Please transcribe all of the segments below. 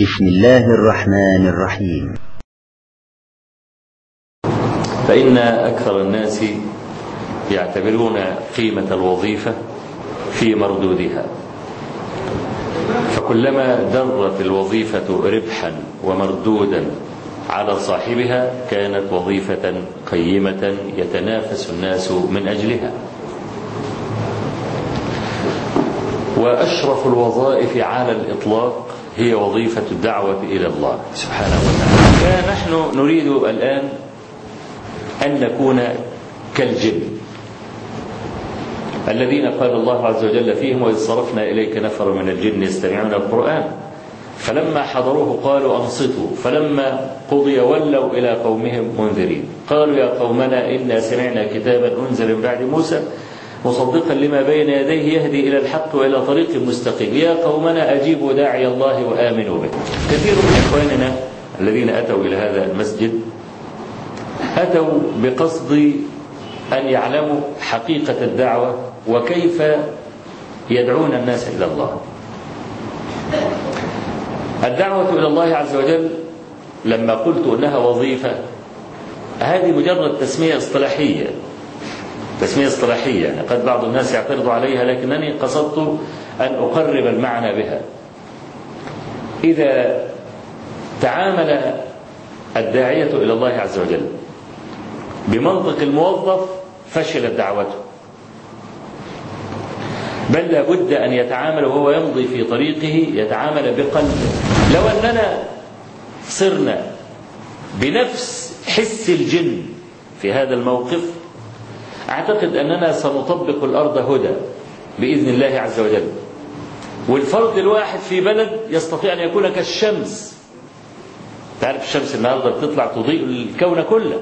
بسم الله الرحمن الرحيم. فإن أكثر الناس يعتبرون قيمة الوظيفة في مردودها. فكلما درت الوظيفة ربحا ومردودا على صاحبها كانت وظيفة قيمة يتنافس الناس من أجلها. وأشرف الوظائف على الإطلاق هي وظيفة الدعوة إلى الله. سبحانه وتعالى. فنحن نريد الآن أن نكون كالجن. الذين قال الله عز وجل فيهم وإذ صرفنا إليك نفر من الجن يستمعون القرآن فلما حضروه قالوا أنصتوا فلما قضي ولوا إلى قومهم منذرين. قالوا يا قومنا إنا سمعنا كتابا أنزل من بعد موسى مصدقا لما بين يديه يهدي إلى الحق وإلى طريق مستقيم. يا قومنا أجيبوا داعي الله وآمنوا به. كثير من إخواننا الذين أتوا إلى هذا المسجد أتوا بقصد أن يعلموا حقيقة الدعوة وكيف يدعون الناس إلى الله. الدعوة إلى الله عز وجل لما قلت أنها وظيفة هذه مجرد تسمية اصطلاحية. تسمية اصطلاحية. يعني قد بعض الناس يعترض عليها لكنني قصدت أن أقرب المعنى بها. إذا تعامل الداعية إلى الله عز وجل بمنطق الموظف فشلت دعوته. بل لابد أن يتعامل وهو يمضي في طريقه يتعامل بقلبه. لو أننا صرنا بنفس حس الجن في هذا الموقف أعتقد أننا سنطبق الأرض هدى بإذن الله عز وجل. والفرد الواحد في بلد يستطيع أن يكون كالشمس. تعرف الشمس النهاردة بتطلع تضيء الكون كله.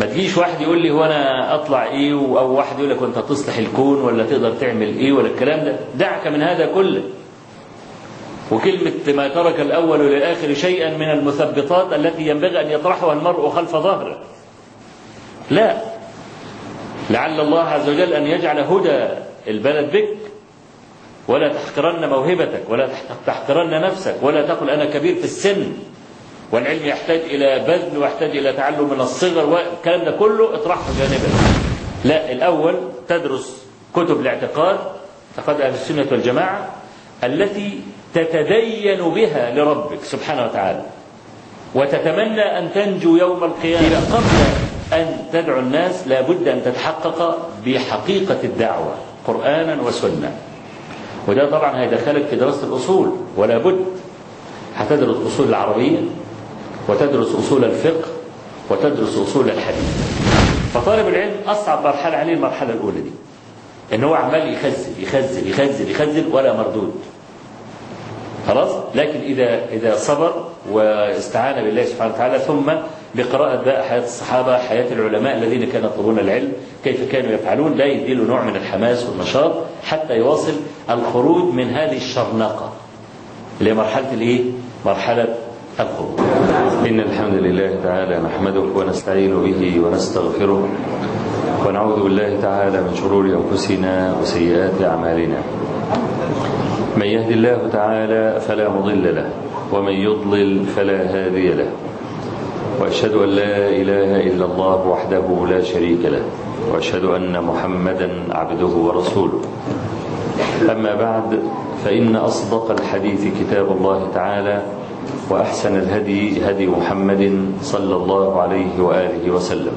ما تجيش واحد يقول لي هو أنا أطلع إيه أو واحد يقول لك وانت تصلح الكون ولا تقدر تعمل إيه ولا الكلام ده. دعك من هذا كله. وكلمة ما ترك الأول للآخر شيئا من المثبطات التي ينبغي أن يطرحها المرء خلف ظهره. لا. لعل الله عز وجل أن يجعل هدى البلد بك. ولا تحقرن موهبتك ولا تحقرن نفسك ولا تقل أنا كبير في السن. والعلم يحتاج إلى بذل ويحتاج إلى تعلم من الصغر والكلام ده كله اطرحه جانبا لا الأول تدرس كتب الاعتقاد اعتقاد أهل السنة والجماعة التي تتدين بها لربك سبحانه وتعالى. وتتمنى أن تنجو يوم القيامة. قبل أن تدعو الناس لابد أن تتحقق بحقيقة الدعوة قرآنا وسنة. وده طبعا هيدخلك في دراسة الأصول ولا بد. هتدرس أصول العربية وتدرس أصول الفقه وتدرس أصول الحديث. فطالب العلم أصعب مرحلة عليه المرحلة الأولى دي إن هو عمال يخزن يخزن يخزن يخزن ولا مردود. خلاص؟ لكن إذا إذا صبر واستعان بالله سبحانه وتعالى ثم بقراءة بقى حياة الصحابة حياة العلماء الذين كانوا يطلبون العلم كيف كانوا يفعلون؟ لا يديله نوع من الحماس والنشاط حتى يواصل الخروج من هذه الشرنقة اللي هي مرحلة الإيه؟ مرحلة الخروج. إن الحمد لله تعالى نحمده ونستعين به ونستغفره ونعوذ بالله تعالى من شرور أنفسنا وسيئات أعمالنا. من يهد الله تعالى فلا مضل له ومن يضلل فلا هادي له. وأشهد أن لا إله إلا الله وحده لا شريك له وأشهد أن محمدا عبده ورسوله. أما بعد فإن أصدق الحديث كتاب الله تعالى وأحسن الهدي هدي محمد صلى الله عليه وآله وسلم.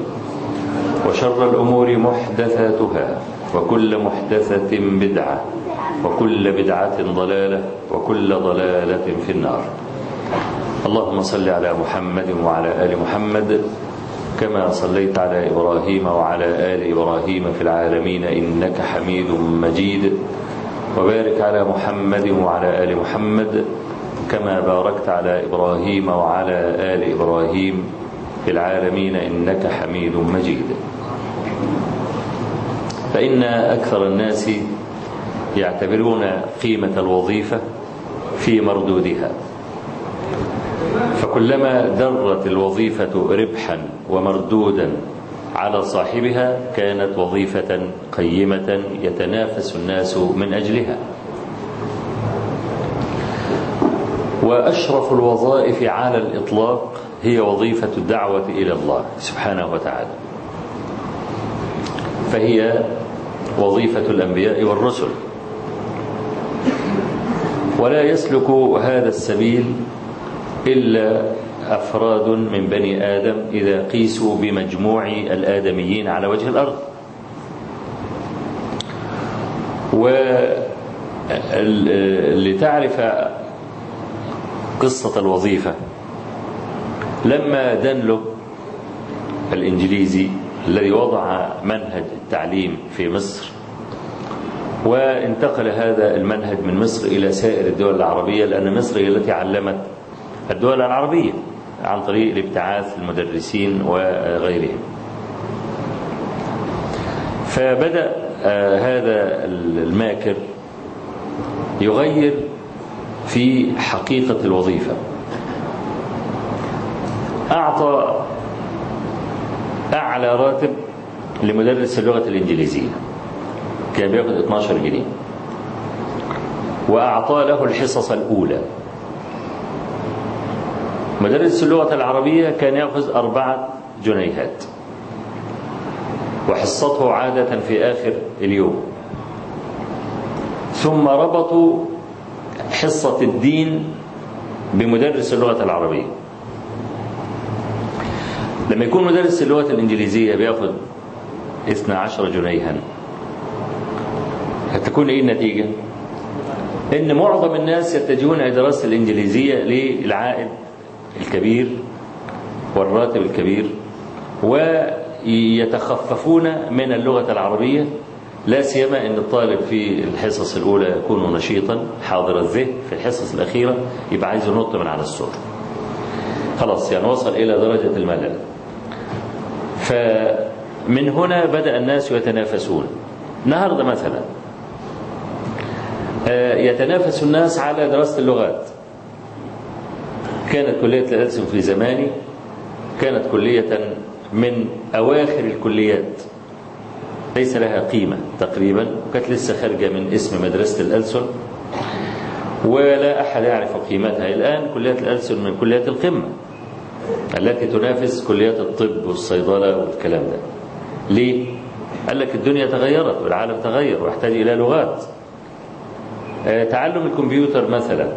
وشر الأمور محدثاتها وكل محدثة بدعة. وكل بدعة ضلالة وكل ضلالة في النار. اللهم صل على محمد وعلى آل محمد كما صليت على إبراهيم وعلى آل إبراهيم في العالمين إنك حميد مجيد. وبارك على محمد وعلى آل محمد كما باركت على إبراهيم وعلى آل إبراهيم في العالمين إنك حميد مجيد. فإن أكثر الناس يعتبرون قيمة الوظيفة في مردودها. فكلما درت الوظيفة ربحا ومردودا على صاحبها كانت وظيفة قيمة يتنافس الناس من أجلها. وأشرف الوظائف على الإطلاق هي وظيفة الدعوة إلى الله سبحانه وتعالى. فهي وظيفة الأنبياء والرسل. ولا يسلك هذا السبيل إلا أفراد من بني آدم إذا قيسوا بمجموع الآدميين على وجه الأرض. ولتعرف قصة الوظيفة لما دانلو الإنجليزي الذي وضع منهج التعليم في مصر وانتقل هذا المنهج من مصر إلى سائر الدول العربية لأن مصر هي التي علمت الدول العربية عن طريق الابتعاث المدرسين وغيرهم. فبدأ هذا الماكر يغير في حقيقة الوظيفة. أعطى أعلى راتب لمدرس اللغة الإنجليزية. كان بياخد 12 جنيه. وأعطى له الحصص الأولى. مدرس اللغة العربية كان يأخذ أربعة جنيهات. وحصته عادة في آخر اليوم. ثم ربطوا حصة الدين بمدرس اللغة العربية. لما يكون مدرس اللغة الإنجليزية بياخد 12 جنيها. هتكون إيه النتيجة؟ إن معظم الناس يتجهون إلى دراسة الإنجليزية للعائد الكبير والراتب الكبير ويتخففون من اللغة العربية لا سيما إن الطالب في الحصص الأولى يكون نشيطا حاضر الذهن في الحصص الأخيرة يبقى عايز ينط من على السور. خلاص يعني وصل إلى درجة الملل. فمن هنا بدأ الناس يتنافسون. النهارده مثلا يتنافس الناس على دراسة اللغات. كانت كلية الألسن في زماني كانت كلية من أواخر الكليات ليس لها قيمة تقريبا وكانت لسه خارجة من اسم مدرسة الألسن ولا أحد يعرف قيمتها الآن. كلية الألسن من كليات القمة التي تنافس كليات الطب والصيدلة والكلام ده. ليه؟ قال لك الدنيا تغيرت والعالم تغير وأحتاج إلى لغات. تعلم الكمبيوتر مثلا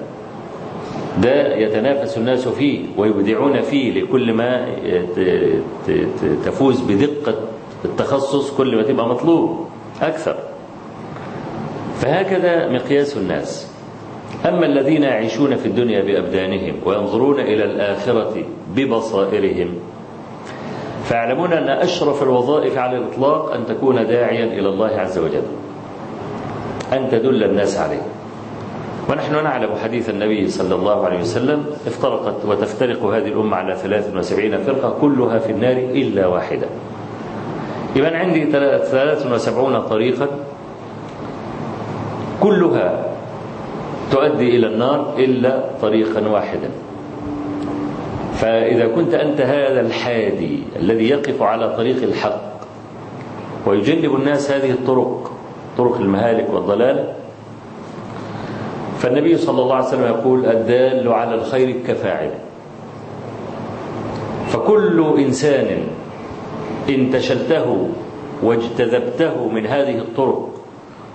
ده يتنافس الناس فيه ويبدعون فيه لكل ما تفوز بدقة التخصص كل ما تبقى مطلوب أكثر. فهكذا مقياس الناس. أما الذين يعيشون في الدنيا بأبدانهم وينظرون إلى الآخرة ببصائرهم فيعلمون أن أشرف الوظائف على الإطلاق أن تكون داعيا إلى الله عز وجل أن تدل الناس عليه. ونحن نعلم حديث النبي صلى الله عليه وسلم افترقت وتفترق هذه الأمة على 73 فرقة كلها في النار إلا واحدة. إذا عندي 73 طريقا كلها تؤدي إلى النار إلا طريقا واحدا. فإذا كنت أنت هذا الحادي الذي يقف على طريق الحق ويجنب الناس هذه الطرق طرق المهالك والضلال فالنبي صلى الله عليه وسلم يقول الدال على الخير كفاعله. فكل إنسان انتشلته واجتذبته من هذه الطرق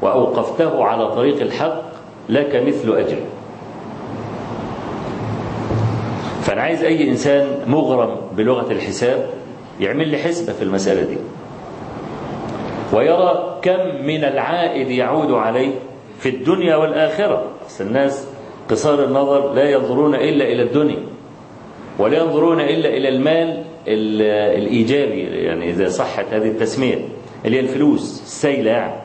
وأوقفته على طريق الحق لك مثل أجر فأنا عايز أي إنسان مغرم بلغة الحساب يعمل لي حسبة في المسألة دي. ويرى كم من العائد يعود عليه في الدنيا والآخرة. أصل الناس قصار النظر لا ينظرون إلا إلى الدنيا ولا ينظرون إلا إلى المال الإيجابي يعني إذا صحت هذه التسمية اللي هي الفلوس السيلة. يعني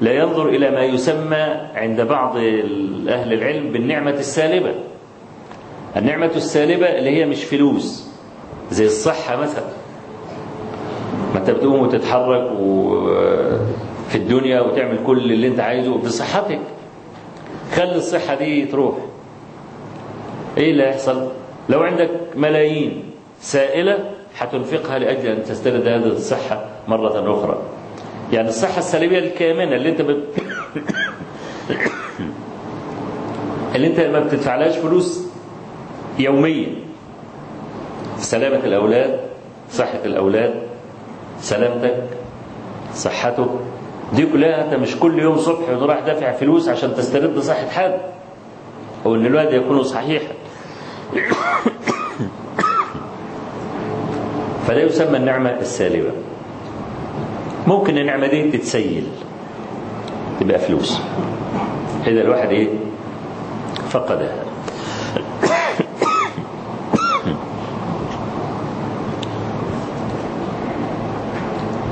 لا ينظر إلى ما يسمى عند بعض أهل العلم بالنعمة السالبة. النعمة السالبة اللي هي مش فلوس زي الصحة مثلا. ما أنت بتقوم وتتحرك في الدنيا وتعمل كل اللي أنت عايزه بصحتك. خلي الصحة دي تروح. إيه اللي هيحصل؟ لو عندك ملايين سائلة هتنفقها لأجل أن تسترد هذه الصحة مرة أخرى. يعني الصحة السلبية الكامنة اللي أنت بت... اللي أنت ما بتدفعلهاش فلوس يوميا. سلامة الأولاد صحة الأولاد سلامتك صحتك. دي كلها أنت مش كل يوم صبح وتروح دافع فلوس عشان تسترد صحة حد. أو ان الواد يكون صحيحا فده يسمى النعمة السالبة. ممكن النعمة دي تتسيل تبقى فلوس. إذا الواحد إيه؟ فقدها.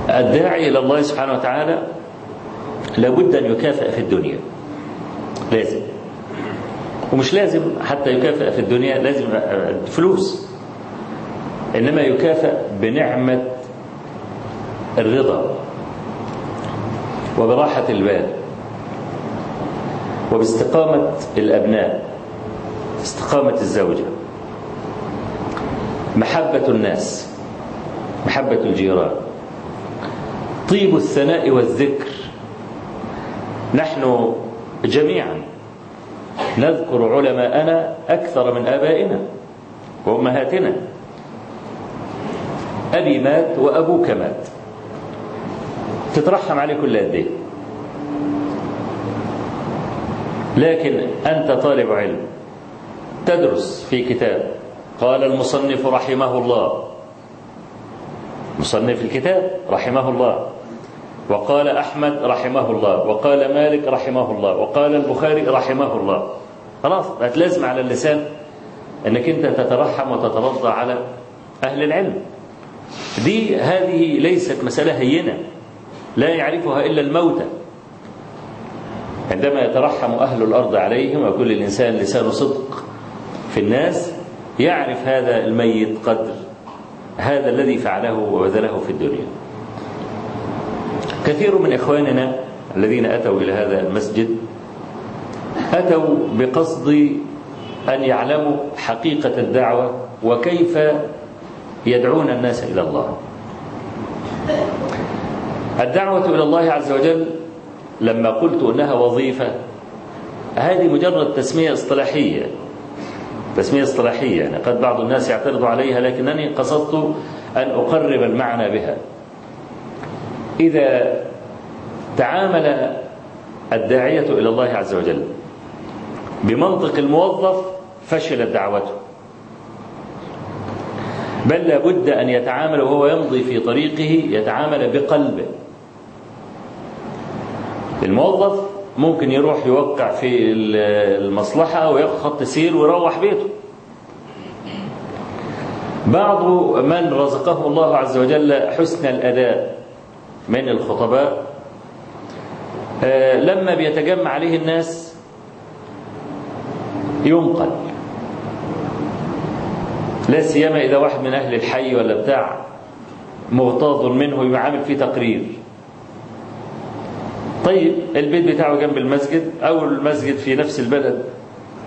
الداعي إلى الله سبحانه وتعالى لابد أن يكافئ في الدنيا. لازم. ومش لازم حتى يكافئ في الدنيا لازم فلوس. إنما يكافئ بنعمة الرضا وبراحة البال وباستقامة الأبناء استقامة الزوجة. محبة الناس محبة الجيران. طيب الثناء والذكر نحن جميعا نذكر علماءنا أكثر من آبائنا وأمهاتنا. أبي مات وأبوك مات. تترحم عليه كل قد لكن أنت طالب علم. تدرس في كتاب. قال المصنف رحمه الله. مصنف الكتاب رحمه الله. وقال أحمد رحمه الله وقال مالك رحمه الله وقال البخاري رحمه الله. خلاص بقت لازم على اللسان أنك أنت تترحم وتترضى على أهل العلم. دي هذه ليست مسألة هينة لا يعرفها إلا الموتى. عندما يترحم أهل الأرض عليهم ويكون الإنسان لسان صدق في الناس يعرف هذا الميت قدر هذا الذي فعله وبذله في الدنيا. كثير من إخواننا الذين أتوا إلى هذا المسجد أتوا بقصد أن يعلموا حقيقة الدعوة وكيف يدعون الناس إلى الله. الدعوة إلى الله عز وجل لما قلت أنها وظيفة هذه مجرد تسمية اصطلاحية. تسمية اصطلاحية يعني قد بعض الناس يعترض عليها لكنني قصدت أن أقرب المعنى بها. إذا تعامل الداعية إلى الله عز وجل بمنطق الموظف فشلت دعوته. بل لابد أن يتعامل وهو يمضي في طريقه يتعامل بقلبه. الموظف ممكن يروح يوقع في المصلحة وياخد خط سير ويروح بيته. بعض من رزقه الله عز وجل حسن الأداء. من الخطباء. لما بيتجمع عليه الناس ينقل. لا سيما إذا واحد من أهل الحي ولا بتاع مغتاظ منه يعامل فيه تقرير. طيب البيت بتاعه جنب المسجد أو المسجد في نفس البلد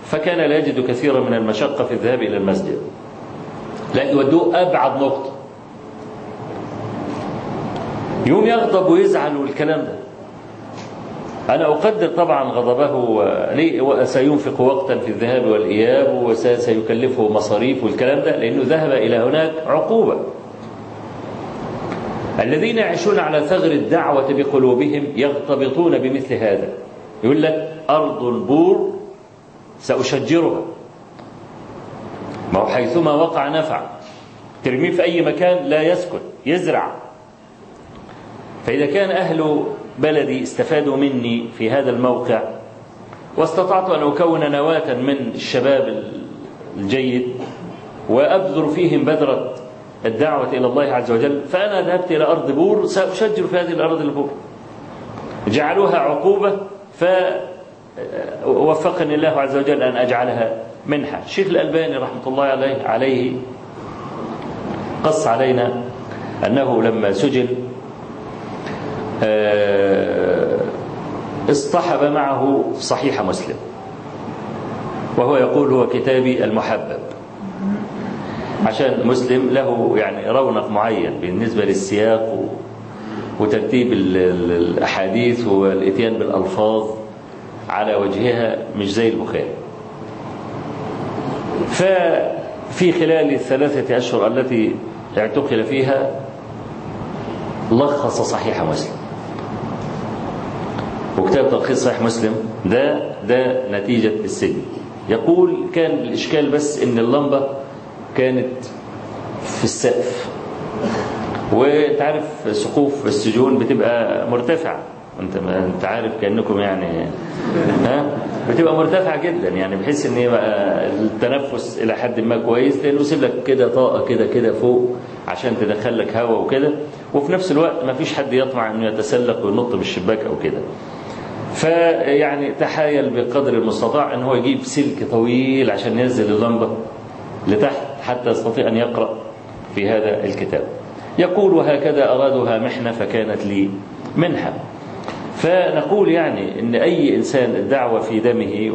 فكان لا يجد كثيرا من المشقة في الذهاب إلى المسجد. لا يودوه أبعد نقطة. يوم يغضب ويزعل والكلام ده. أنا أقدر طبعا غضبه سينفق وقتا في الذهاب والإياب وسيكلفه مصاريف والكلام ده لأنه ذهب إلى هناك عقوبة. الذين يعيشون على ثغر الدعوة بقلوبهم يغتبطون بمثل هذا. يقول لك أرض بور سأشجرها. ما هو حيثما وقع نفع ترميه في أي مكان لا يسكن يزرع. فإذا كان أهل بلدي استفادوا مني في هذا الموقع واستطعت أن أكون نواة من الشباب الجيد وأبذر فيهم بذرة الدعوة إلى الله عز وجل فأنا ذهبت إلى أرض بور سأشجر في هذه الأرض البور. جعلوها عقوبة فوفقني الله عز وجل أن أجعلها منحة. الشيخ الألباني رحمة الله عليه, عليه قص علينا أنه لما سجن اصطحب معه صحيح مسلم. وهو يقول هو كتابي المحبب. عشان مسلم له يعني رونق معين بالنسبة للسياق وترتيب الأحاديث والإتيان بالألفاظ على وجهها مش زي البخاري. ففي خلال الثلاثة أشهر التي اعتقل فيها لخص صحيح مسلم. وكتاب تلخيص صحيح مسلم ده ده نتيجة السجن. يقول كان الإشكال بس إن اللمبة كانت في السقف. وأنت عارف سقوف السجون بتبقى مرتفعة. أنت أنت عارف كأنكم يعني ها؟ بتبقى مرتفعة جدا. يعني بحيث إن يبقى التنفس إلى حد ما كويس لأنه يسيب لك كده طاقة كده كده فوق عشان تدخل لك هواء وكده. وفي نفس الوقت ما فيش حد يطمع إنه يتسلق وينط من الشباك أو كده. فيعني تحايل بقدر المستطاع إن هو يجيب سلك طويل عشان ينزل اللمبة لتحت حتى يستطيع أن يقرأ في هذا الكتاب. يقول وهكذا أرادها محنة فكانت لي منحة. فنقول يعني إن أي إنسان الدعوة في دمه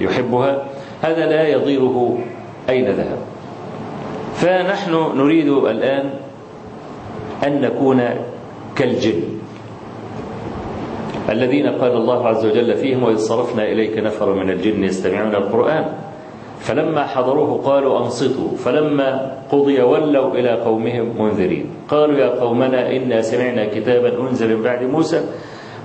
ويحبها هذا لا يضيره أين ذهب. فنحن نريد الآن أن نكون كالجن. الذين قال الله عز وجل فيهم وإذ صرفنا إليك نفر من الجن يستمعون القرآن فلما حضروه قالوا أنصتوا فلما قضي ولوا إلى قومهم منذرين. قالوا يا قومنا إنا سمعنا كتابا أنزل من بعد موسى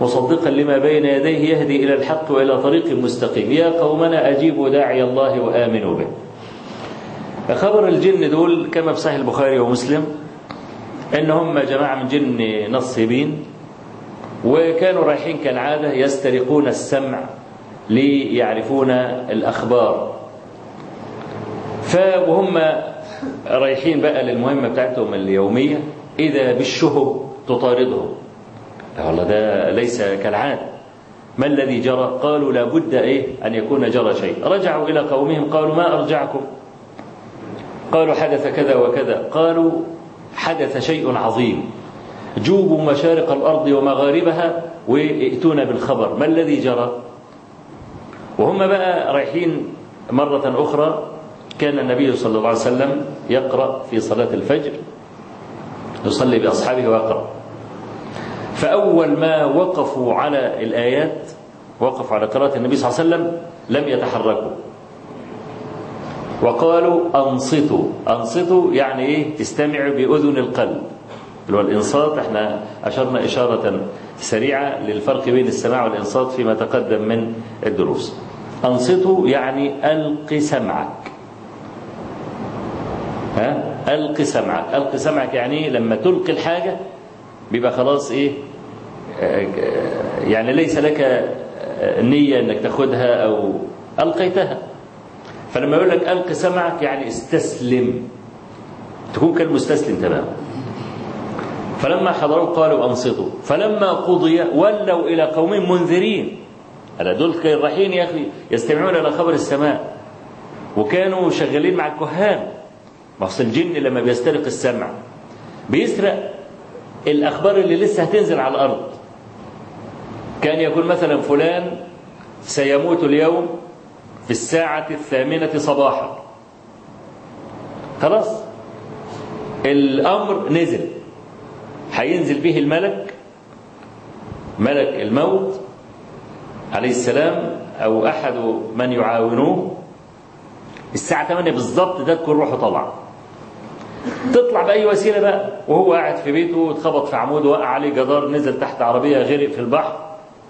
مصدقا لما بين يديه يهدي إلى الحق وإلى طريق مستقيم. يا قومنا أجيبوا داعي الله وآمنوا به. خبر الجن دول كما في صحيح البخاري ومسلم ان هم جماعة من جن نصيبين. وكانوا رايحين كالعادة يسترقون السمع ليعرفون الأخبار. فوهم رايحين بقى للمهمة بتاعتهم اليومية إذا بالشهب تطاردهم. والله ده ليس كالعادة. ما الذي جرى؟ قالوا لا بد إيه؟ أن يكون جرى شيء. رجعوا إلى قومهم قالوا ما أرجعكم؟ قالوا حدث كذا وكذا. قالوا حدث شيء عظيم. جوبوا مشارق الأرض ومغاربها وائتونا بالخبر. ما الذي جرى؟ وهم بقى رايحين مرة أخرى. كان النبي صلى الله عليه وسلم يقرأ في صلاة الفجر يصلي بأصحابه ويقرأ. فأول ما وقفوا على الآيات وقفوا على قراءة النبي صلى الله عليه وسلم لم يتحركوا. وقالوا أنصتوا. أنصتوا يعني إيه؟ استمعوا بأذن القلب. اللي هو الإنصات إحنا أشرنا إشارة سريعة للفرق بين السماع والإنصات فيما تقدم من الدروس. أنصتوا يعني ألق سمعك. ها؟ ألق سمعك. ألق سمعك يعني لما تلقي الحاجة بيبقى خلاص إيه؟ يعني ليس لك نية أنك تاخدها أو ألقيتها. فلما يقول لك ألق سمعك يعني استسلم. تكون كالمستسلم تماما فلما حضروا قالوا أنصتوا. فلما قضي ولوا إلى قوم منذرين. ألا دول رايحين يا أخي يستمعون إلى خبر السماء. وكانوا شغالين مع الكهان. ما الجن لما بيسترق السمع. بيسرق الأخبار اللي لسه هتنزل على الأرض. كان يقول مثلا فلان سيموت اليوم في الساعة الثامنة صباحا. خلاص. الأمر نزل. هينزل به الملك ملك الموت عليه السلام أو أحد من يعاونوه. الساعة 8 بالظبط ده تكون روحه طالعة. تطلع بأي وسيلة بقى؟ وهو قاعد في بيته اتخبط في عمود وقع عليه جدار نزل تحت عربية غرق في البحر.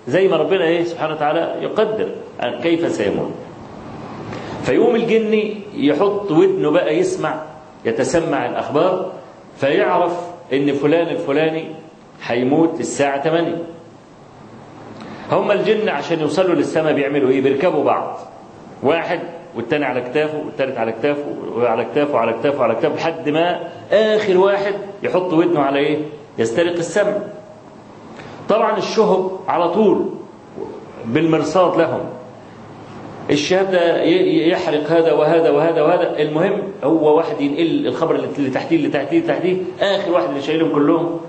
زي ما ربنا إيه سبحانه وتعالى يقدر كيف سيموت. فيقوم الجن يحط ودنه بقى يسمع يتسمع الأخبار فيعرف إن فلان الفلاني هيموت الساعة 8 هم الجن عشان يوصلوا للسماء بيعملوا إيه؟ بيركبوا بعض. واحد والتاني على كتافه والتالت على كتافه وعلى كتافه وعلى كتافه وعلى كتافه لحد ما آخر واحد يحط ودنه على إيه؟ يسترق السمع طبعا الشهب على طول بالمرصاد لهم. الشهاب ده يحرق هذا وهذا وهذا وهذا. المهم هو واحد ينقل الخبر اللي تحتيه اللي تحتيه تحتيه. آخر واحد اللي شايلهم كلهم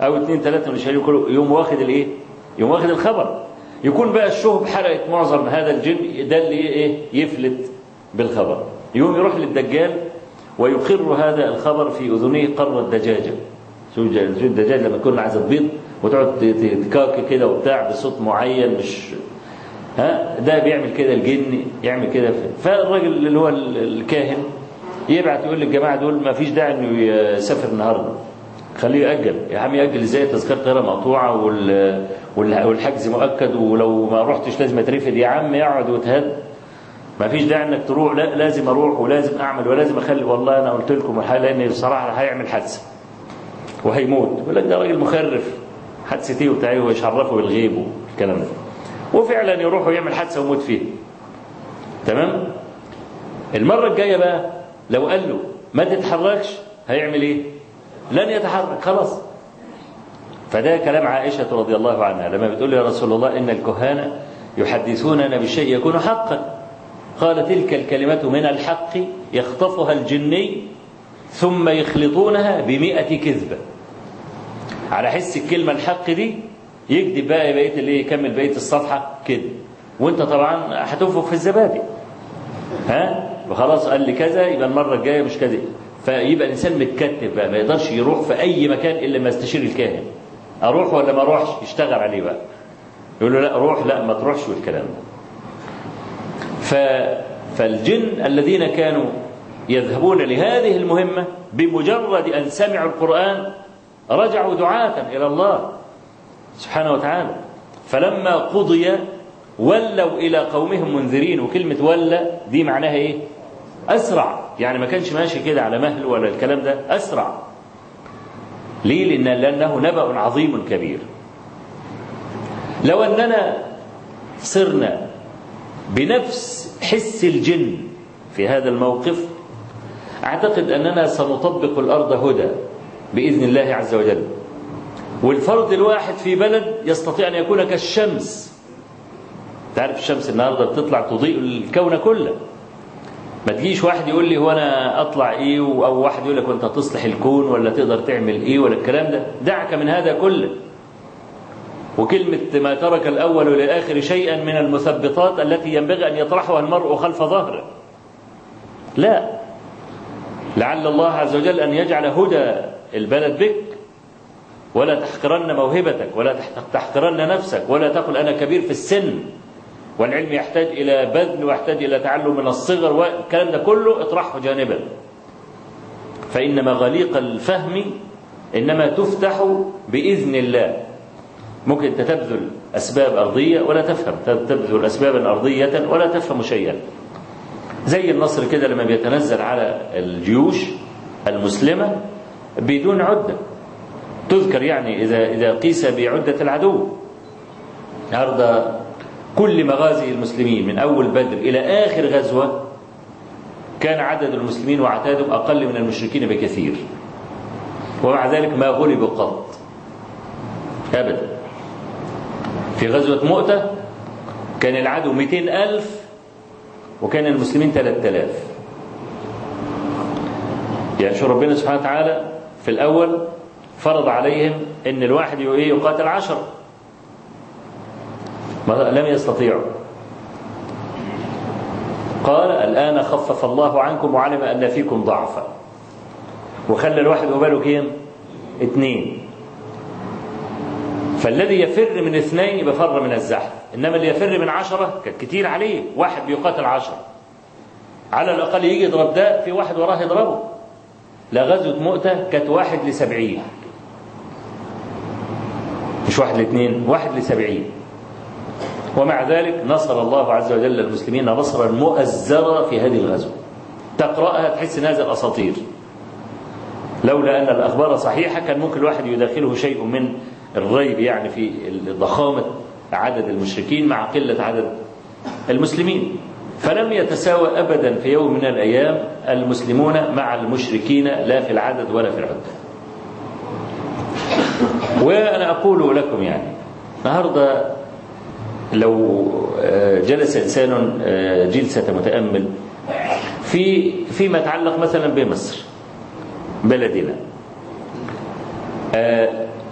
أو اثنين ثلاثة اللي شايلهم كلهم يوم واخد الإيه؟ يوم واخد الخبر. يكون بقى الشهب حرقت معظم هذا الجن ده اللي إيه؟ يفلت بالخبر. يوم يروح للدجال ويقر هذا الخبر في أذنيه قر الدجاجة. شو الدجاج لما تكون عايزه تبيض وتقعد تكاكي كده وبتاع بصوت معين مش ها ده بيعمل كده الجن يعمل كده فالراجل اللي هو الكاهن يبعت يقول للجماعة دول ما فيش داعي إنه يسافر النهارده. خليه يأجل. يا عم يأجل إزاي؟ تذكرة طيارة مقطوعة وال... والحجز مؤكد ولو ما رحتش لازم أترفد. يا عم يقعد وتهد ما فيش داعي إنك تروح. لا لازم أروح ولازم أعمل ولازم أخلي. والله أنا قلت لكم لأن بصراحة هيعمل حادثة وهيموت. يقول لك ده راجل مخرف. حادثة إيه وبتاع ويشرفه بالغيب والكلام ده. وفعلا يروح ويعمل حادثة ويموت فيها. تمام؟ المرة الجاية بقى لو قال له ما تتحركش هيعمل إيه؟ لن يتحرك خلاص. فده كلام عائشة رضي الله عنها لما بتقول يا رسول الله إن الكهان يحدثوننا بالشيء يكون حقا. قال تلك الكلمة من الحق يخطفها الجني ثم يخلطونها بمئة كذبة. على حس الكلمة الحق دي يكذب بقى بقية اللي يكمل بقية الصفحة كده. وانت طبعا هتنفخ في الزبادي. ها؟ وخلاص قال لي كذا يبقى المرة الجاية مش كذا. فيبقى الإنسان متكتف بقى ما يقدرش يروح في أي مكان إلا ما يستشير الكاهن. أروح ولا ما أروحش؟ يشتغل عليه بقى. يقول له لا روح لا ما تروحش والكلام ده. ف فالجن الذين كانوا يذهبون لهذه المهمة بمجرد أن سمعوا القرآن رجعوا دعاة إلى الله. سبحانه وتعالى. فلما قضي ولوا إلى قومهم منذرين وكلمة ولى دي معناها إيه؟ أسرع. يعني ما كانش ماشي كده على مهل ولا الكلام ده أسرع. ليه؟ لأن لأنه نبأ عظيم كبير. لو أننا صرنا بنفس حس الجن في هذا الموقف أعتقد أننا سنطبق الأرض هدى بإذن الله عز وجل. والفرد الواحد في بلد يستطيع أن يكون كالشمس. تعرف الشمس النهاردة بتطلع تضيء الكون كله. ما تجيش واحد يقول لي هو أنا أطلع إيه أو واحد يقول لك وانت تصلح الكون ولا تقدر تعمل إيه ولا الكلام ده. دعك من هذا كله. وكلمة ما ترك الأول للآخر شيئا من المثبطات التي ينبغي أن يطرحها المرء خلف ظهره. لا. لعل الله عز وجل أن يجعل هدى البلد بك. ولا تحقرن موهبتك ولا تحقرن نفسك ولا تقل أنا كبير في السن. والعلم يحتاج إلى بذل ويحتاج إلى تعلم من الصغر والكلام ده كله اطرحه جانبا. فإن مغاليق الفهم إنما تفتح بإذن الله. ممكن تبذل أسباب أرضية ولا تفهم تبذل أسبابا أرضية ولا تفهم شيئا. زي النصر كده لما بيتنزل على الجيوش المسلمة بدون عدة. تذكر يعني إذا إذا قيس بعدة العدو. النهارده كل مغازي المسلمين من أول بدر إلى آخر غزوة كان عدد المسلمين وعتادهم أقل من المشركين بكثير. ومع ذلك ما غلبوا قط. أبدا. في غزوة مؤتة كان العدو 200 ألف وكان المسلمين 3000 يعني شو ربنا سبحانه وتعالى في الأول فرض عليهم أن الواحد يقاتل عشر. لم يستطيعوا قال الآن خفف الله عنكم وعلم أن فيكم ضعفا. وخلى الواحد وباله كام؟ اثنين. فالذي يفر من اثنين يبقى فر من الزحف. إنما اللي يفر من عشرة كانت كتير عليه. واحد بيقاتل عشرة على الأقل يجي يضرب ده في واحد وراه يضربه. لا غزوة مؤتة كانت واحد لسبعين. مش واحد لاثنين واحد لسبعين. ومع ذلك نصر الله عز وجل المسلمين نصرا مؤزرا في هذه الغزوة. تقرأها تحس هذا الأساطير. لولا أن الأخبار صحيحة كان ممكن الواحد يداخله شيء من الريب يعني في ضخامة عدد المشركين مع قلة عدد المسلمين. فلم يتساوى أبدا في يوم من الأيام المسلمون مع المشركين لا في العدد ولا في العدة وأنا أقول لكم يعني النهارده لو جلس إنسان جلسة متأمل في فيما يتعلق مثلا بمصر بلدنا.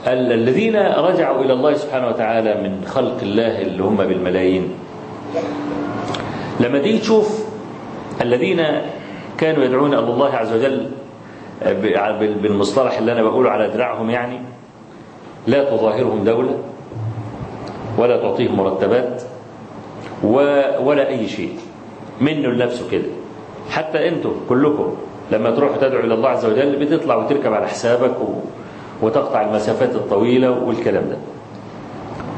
الذين رجعوا إلى الله سبحانه وتعالى من خلق الله اللي هم بالملايين. لما تيجي تشوف الذين كانوا يدعون الله عز وجل بالمصطلح اللي أنا بقوله على دراعهم يعني لا تظاهرهم دولة ولا تعطيهم مرتبات ولا أي شيء منه لنفسه كده حتى أنتم كلكم لما تروحوا تدعوا إلى الله عز وجل بتطلع وتركب على حسابك. وتقطع المسافات الطويلة والكلام ده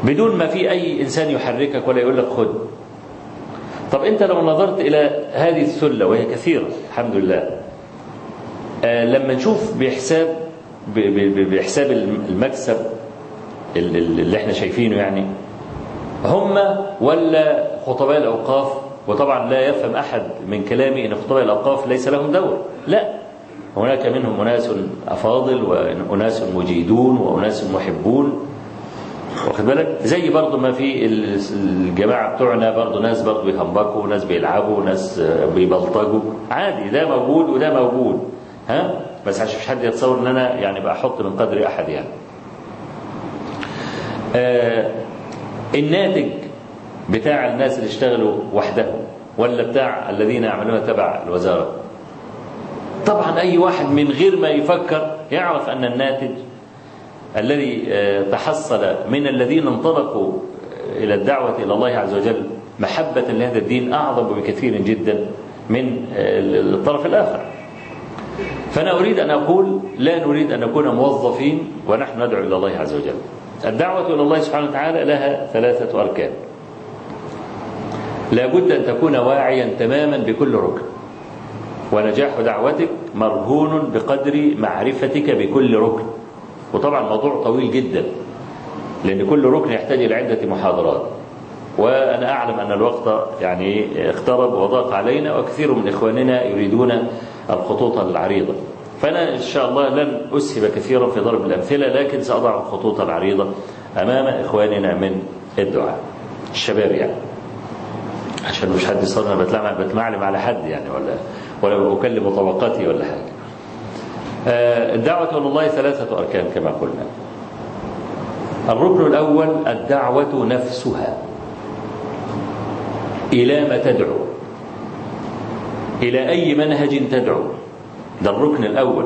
بدون ما في أي إنسان يحركك ولا يقول لك خد طب أنت لو نظرت إلى هذه السلة وهي كثيرة الحمد لله آه لما نشوف بحساب. بحساب المكسب اللي إحنا شايفينه يعني. هم ولا خطباء الأوقاف وطبعا لا يفهم أحد من كلامي أن خطباء الأوقاف ليس لهم دور. لا. هناك منهم أناس أفاضل وأناس مجيدون وأناس محبون. واخد بالك؟ زي برضه ما في الجماعة بتوعنا برضه ناس برضه بيهمبكوا ناس بيلعبوا ناس بيبلطجوا. عادي ده موجود وده موجود. ها؟ بس عشان مش حد يتصور إن أنا يعني بحط من قدر أحد يعني. الناتج بتاع الناس اللي اشتغلوا وحدهم ولا بتاع الذين يعملون تبع الوزارة؟ طبعا أي واحد من غير ما يفكر يعرف أن الناتج الذي تحصل من الذين انطلقوا إلى الدعوة إلى الله عز وجل محبة لهذا الدين أعظم بكثير جدا من الطرف الآخر. فأنا أريد أن أقول لا نريد أن نكون موظفين ونحن ندعو إلى الله عز وجل. الدعوة إلى الله سبحانه وتعالى لها ثلاثة أركان. لا بد أن تكون واعيا تماما بكل ركن. ونجاح دعوتك مرهون بقدر معرفتك بكل ركن. وطبعا موضوع طويل جدا لأن كل ركن يحتاج إلى عدة محاضرات. وأنا أعلم أن الوقت يعني اقترب وضاق علينا وكثير من إخواننا يريدون الخطوط العريضة. فأنا إن شاء الله لن أسهب كثيرا في ضرب الأمثلة لكن سأضع الخطوط العريضة أمام إخواننا من الدعاء الشباب يعني عشان مش حد أنا بتلعب بتمعلم على حد يعني ولا ولا أكلم طبقاتي ولا حاجة. الدعوة إلى الله ثلاثة أركان كما قلنا. الركن الأول الدعوة نفسها. إلى ما تدعو. إلى أي منهج تدعو. ده الركن الأول.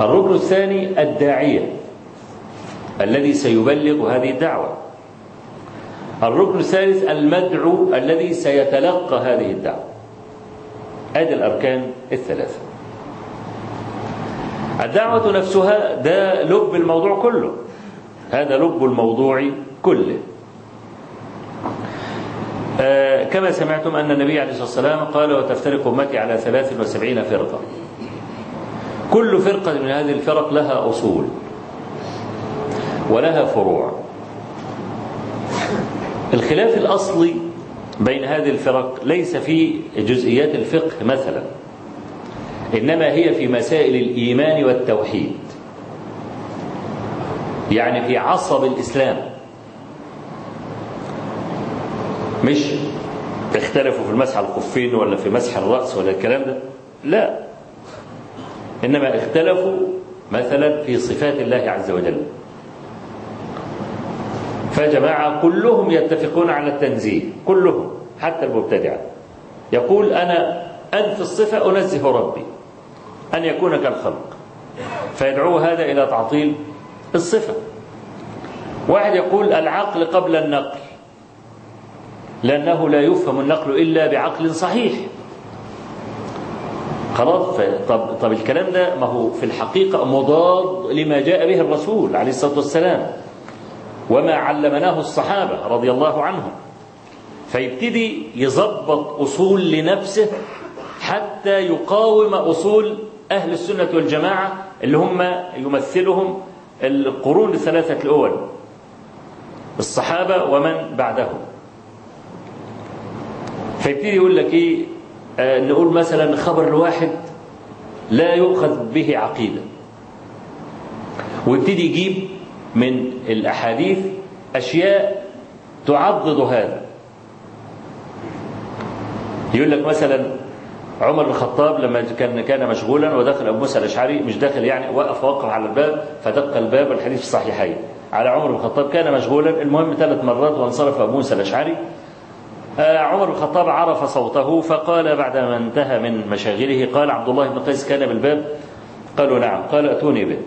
الركن الثاني الداعية الذي سيبلغ هذه الدعوة. الركن الثالث المدعو الذي سيتلقى هذه الدعوة هذه الأركان الثلاثة الدعوة نفسها ده لب الموضوع كله هذا لب الموضوع كله كما سمعتم أن النبي عليه الصلاة والسلام قال وتفترق أمتي على ثلاث وسبعين فرقة. كل فرقة من هذه الفرق لها أصول ولها فروع. الخلاف الأصلي بين هذه الفرق ليس في جزئيات الفقه مثلا إنما هي في مسائل الإيمان والتوحيد يعني في عصب الإسلام. مش اختلفوا في المسح على الخفين ولا في مسح الرأس ولا الكلام ده. لا. إنما اختلفوا مثلا في صفات الله عز وجل. فجماعة كلهم يتفقون على التنزيه. كلهم. حتى المبتدعة. يقول أنا أنفي الصفة أنزه ربي. أن يكون كالخلق. فيدعوه هذا إلى تعطيل الصفة. واحد يقول العقل قبل النقل. لأنه لا يفهم النقل إلا بعقل صحيح. خلاص طب, طب الكلام ده ما هو في الحقيقة مضاد لما جاء به الرسول عليه الصلاة والسلام. وما علمناه الصحابة رضي الله عنهم. فيبتدي يظبط أصول لنفسه حتى يقاوم أصول أهل السنة والجماعة اللي هم يمثلهم القرون الثلاثة الأول. الصحابة ومن بعدهم. فيبتدي يقول لك إيه؟ آه نقول مثلا خبر الواحد لا يؤخذ به عقيدة. ويبتدي يجيب من الأحاديث أشياء تعضد هذا. يقول لك مثلا عمر بن الخطاب لما كان كان مشغولا ودخل أبو موسى الأشعري مش داخل يعني وقف وقف على الباب فدق الباب الحديث الصحيحين. على عمر بن الخطاب كان مشغولا المهم ثلاث مرات وانصرف أبو موسى الأشعري. عمر بن الخطاب عرف صوته فقال بعدما انتهى من مشاغله قال عبد الله بن قيس كان بالباب؟ قالوا نعم. قال أتوني به.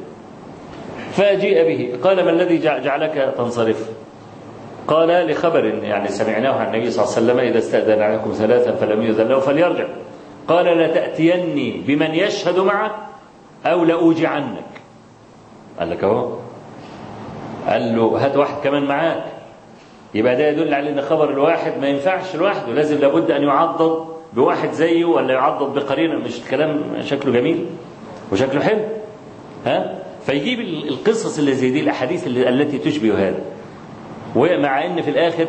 فجيء به. قال ما الذي جعلك تنصرف؟ قال لخبر يعني سمعناه عن النبي صلى الله عليه وسلم إذا استأذن عليكم ثلاثا فلم يؤذن له فليرجع. قال لتأتيني بمن يشهد معه أو لأوجعنك. قال لك أهو قال له هات واحد كمان معاك. يبقى ده يدل على إن خبر الواحد ما ينفعش لوحده. لازم لابد أن يعضد بواحد زيه ولا يعضد بقرينة. مش الكلام شكله جميل وشكله حلو. ها؟ فيجيب القصص اللي زي دي الأحاديث التي تشبه هذا. ومع إن في الآخر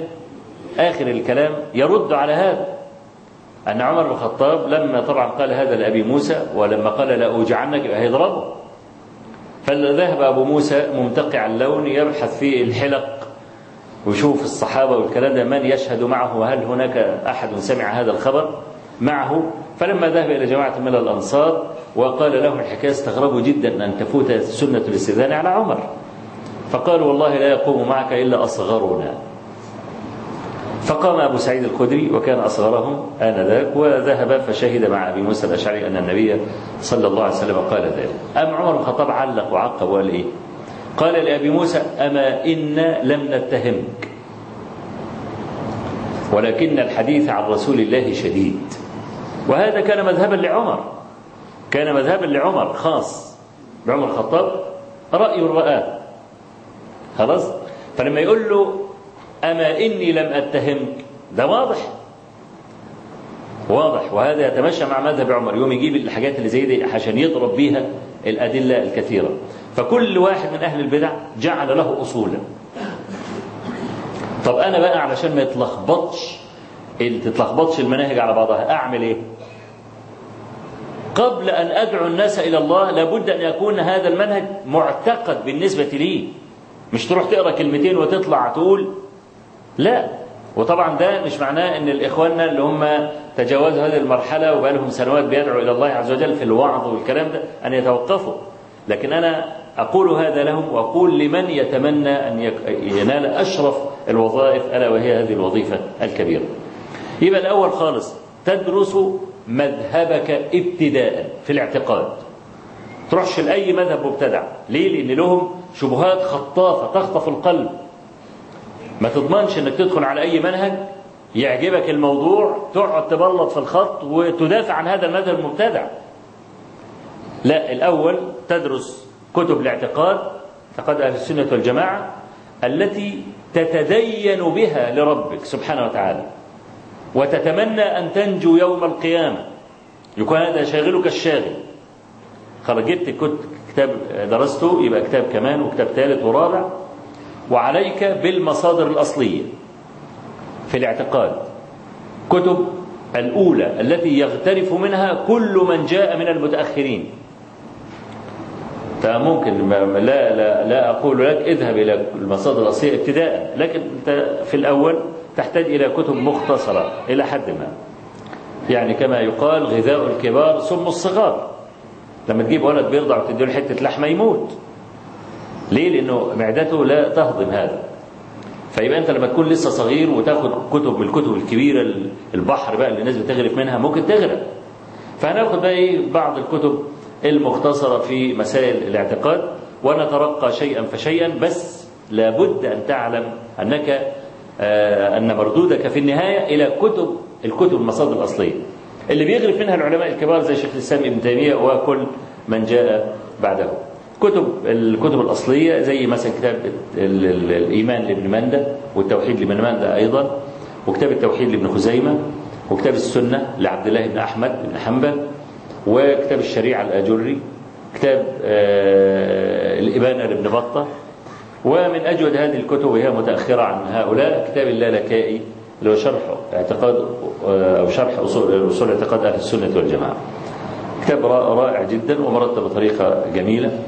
آخر الكلام يرد على هذا. أن عمر بن الخطاب لما طبعا قال هذا لأبي موسى ولما قال لا أوجعنك يبقى هيضربه فذهب أبو موسى ممتقع اللون يبحث في الحلق. ويشوف الصحابة والكلام ده من يشهد معه وهل هناك أحد سمع هذا الخبر معه. فلما ذهب إلى جماعة من الأنصار وقال لهم الحكاية استغربوا جدا أن تفوت سنة الاستئذان على عمر. فقالوا والله لا يقوم معك إلا أصغرنا. فقام أبو سعيد الخدري وكان أصغرهم آنذاك وذهب فشهد مع أبي موسى الأشعري أن النبي صلى الله عليه وسلم قال ذلك. أم عمر الخطاب علق وعقب وقال إيه؟ قال لأبي موسى أما إنا لم نتهمك. ولكن الحديث عن رسول الله شديد. وهذا كان مذهبا لعمر. كان مذهبا لعمر خاص. بعمر الخطاب رأي رآه خلاص؟ فلما يقول له أما إني لم أتهمك. ده واضح. واضح. وهذا يتمشى مع مذهب عمر. يوم يجيب الحاجات اللي زي دي عشان يضرب بيها الأدلة الكثيرة. فكل واحد من أهل البدع جعل له أصولا. طب أنا بقى علشان ما يتلخبطش تتلخبطش المناهج على بعضها أعمل إيه؟ قبل أن أدعو الناس إلى الله لابد أن يكون هذا المنهج معتقد بالنسبة لي. مش تروح تقرأ كلمتين وتطلع تقول لا. وطبعا ده مش معناه إن الإخواننا اللي هم تجاوزوا هذه المرحلة وبقى لهم سنوات بيدعوا إلى الله عز وجل في الوعظ والكلام ده أن يتوقفوا. لكن أنا أقول هذا لهم وأقول لمن يتمنى أن ينال أشرف الوظائف ألا وهي هذه الوظيفة الكبيرة. يبقى الأول خالص تدرس مذهبك ابتداء في الاعتقاد. تروحش لأي مذهب مبتدع، ليه؟ لأن لهم شبهات خطافة تخطف القلب ما تضمنش إنك تدخل على أي منهج يعجبك الموضوع تقعد تبلط في الخط وتدافع عن هذا المذهب المبتدع لا الأول تدرس كتب الاعتقاد اعتقاد أهل السنة والجماعة التي تتدين بها لربك سبحانه وتعالى. وتتمنى أن تنجو يوم القيامة. يكون هذا شاغلك الشاغل. خلاص جبت كتاب درسته يبقى كتاب كمان وكتاب ثالث ورابع. وعليك بالمصادر الأصلية في الاعتقاد. كتب الأولى التي يغترف منها كل من جاء من المتأخرين. فممكن لا لا لا أقول لك اذهب إلى المصادر الأصلية ابتداء لكن أنت في الأول تحتاج إلى كتب مختصرة إلى حد ما يعني كما يقال غذاء الكبار سم الصغار لما تجيب ولد بيرضع وتديله حتة لحمة يموت ليه؟ لأنه معدته لا تهضم هذا. فيبقى أنت لما تكون لسه صغير وتاخد كتب من الكتب الكبيرة البحر بقى اللي الناس بتغرف منها ممكن تغرق. فهناخد بقى إيه بعض الكتب المختصرة في مسائل الاعتقاد ونترقى شيئا فشيئا بس لابد أن تعلم أنك آه أن مردودك في النهاية إلى كتب الكتب المصادر الأصلية. اللي بيغرف منها العلماء الكبار زي شيخ الإسلام ابن تيمية وكل من جاء بعده. كتب الكتب الأصلية زي مثلا كتاب الإيمان لابن مندة والتوحيد لابن مندة أيضا وكتاب التوحيد لابن خزيمة وكتاب السنة لعبد الله بن أحمد بن حنبل وكتاب الشريعة الأجري كتاب الإبانة لابن بطة. ومن أجود هذه الكتب وهي متأخرة عن هؤلاء كتاب اللالكائي اللي هو شرح اعتقاد أو شرح أصول, أصول اعتقاد أهل السنة والجماعة. كتاب رائع جدا ومرتب بطريقة جميلة.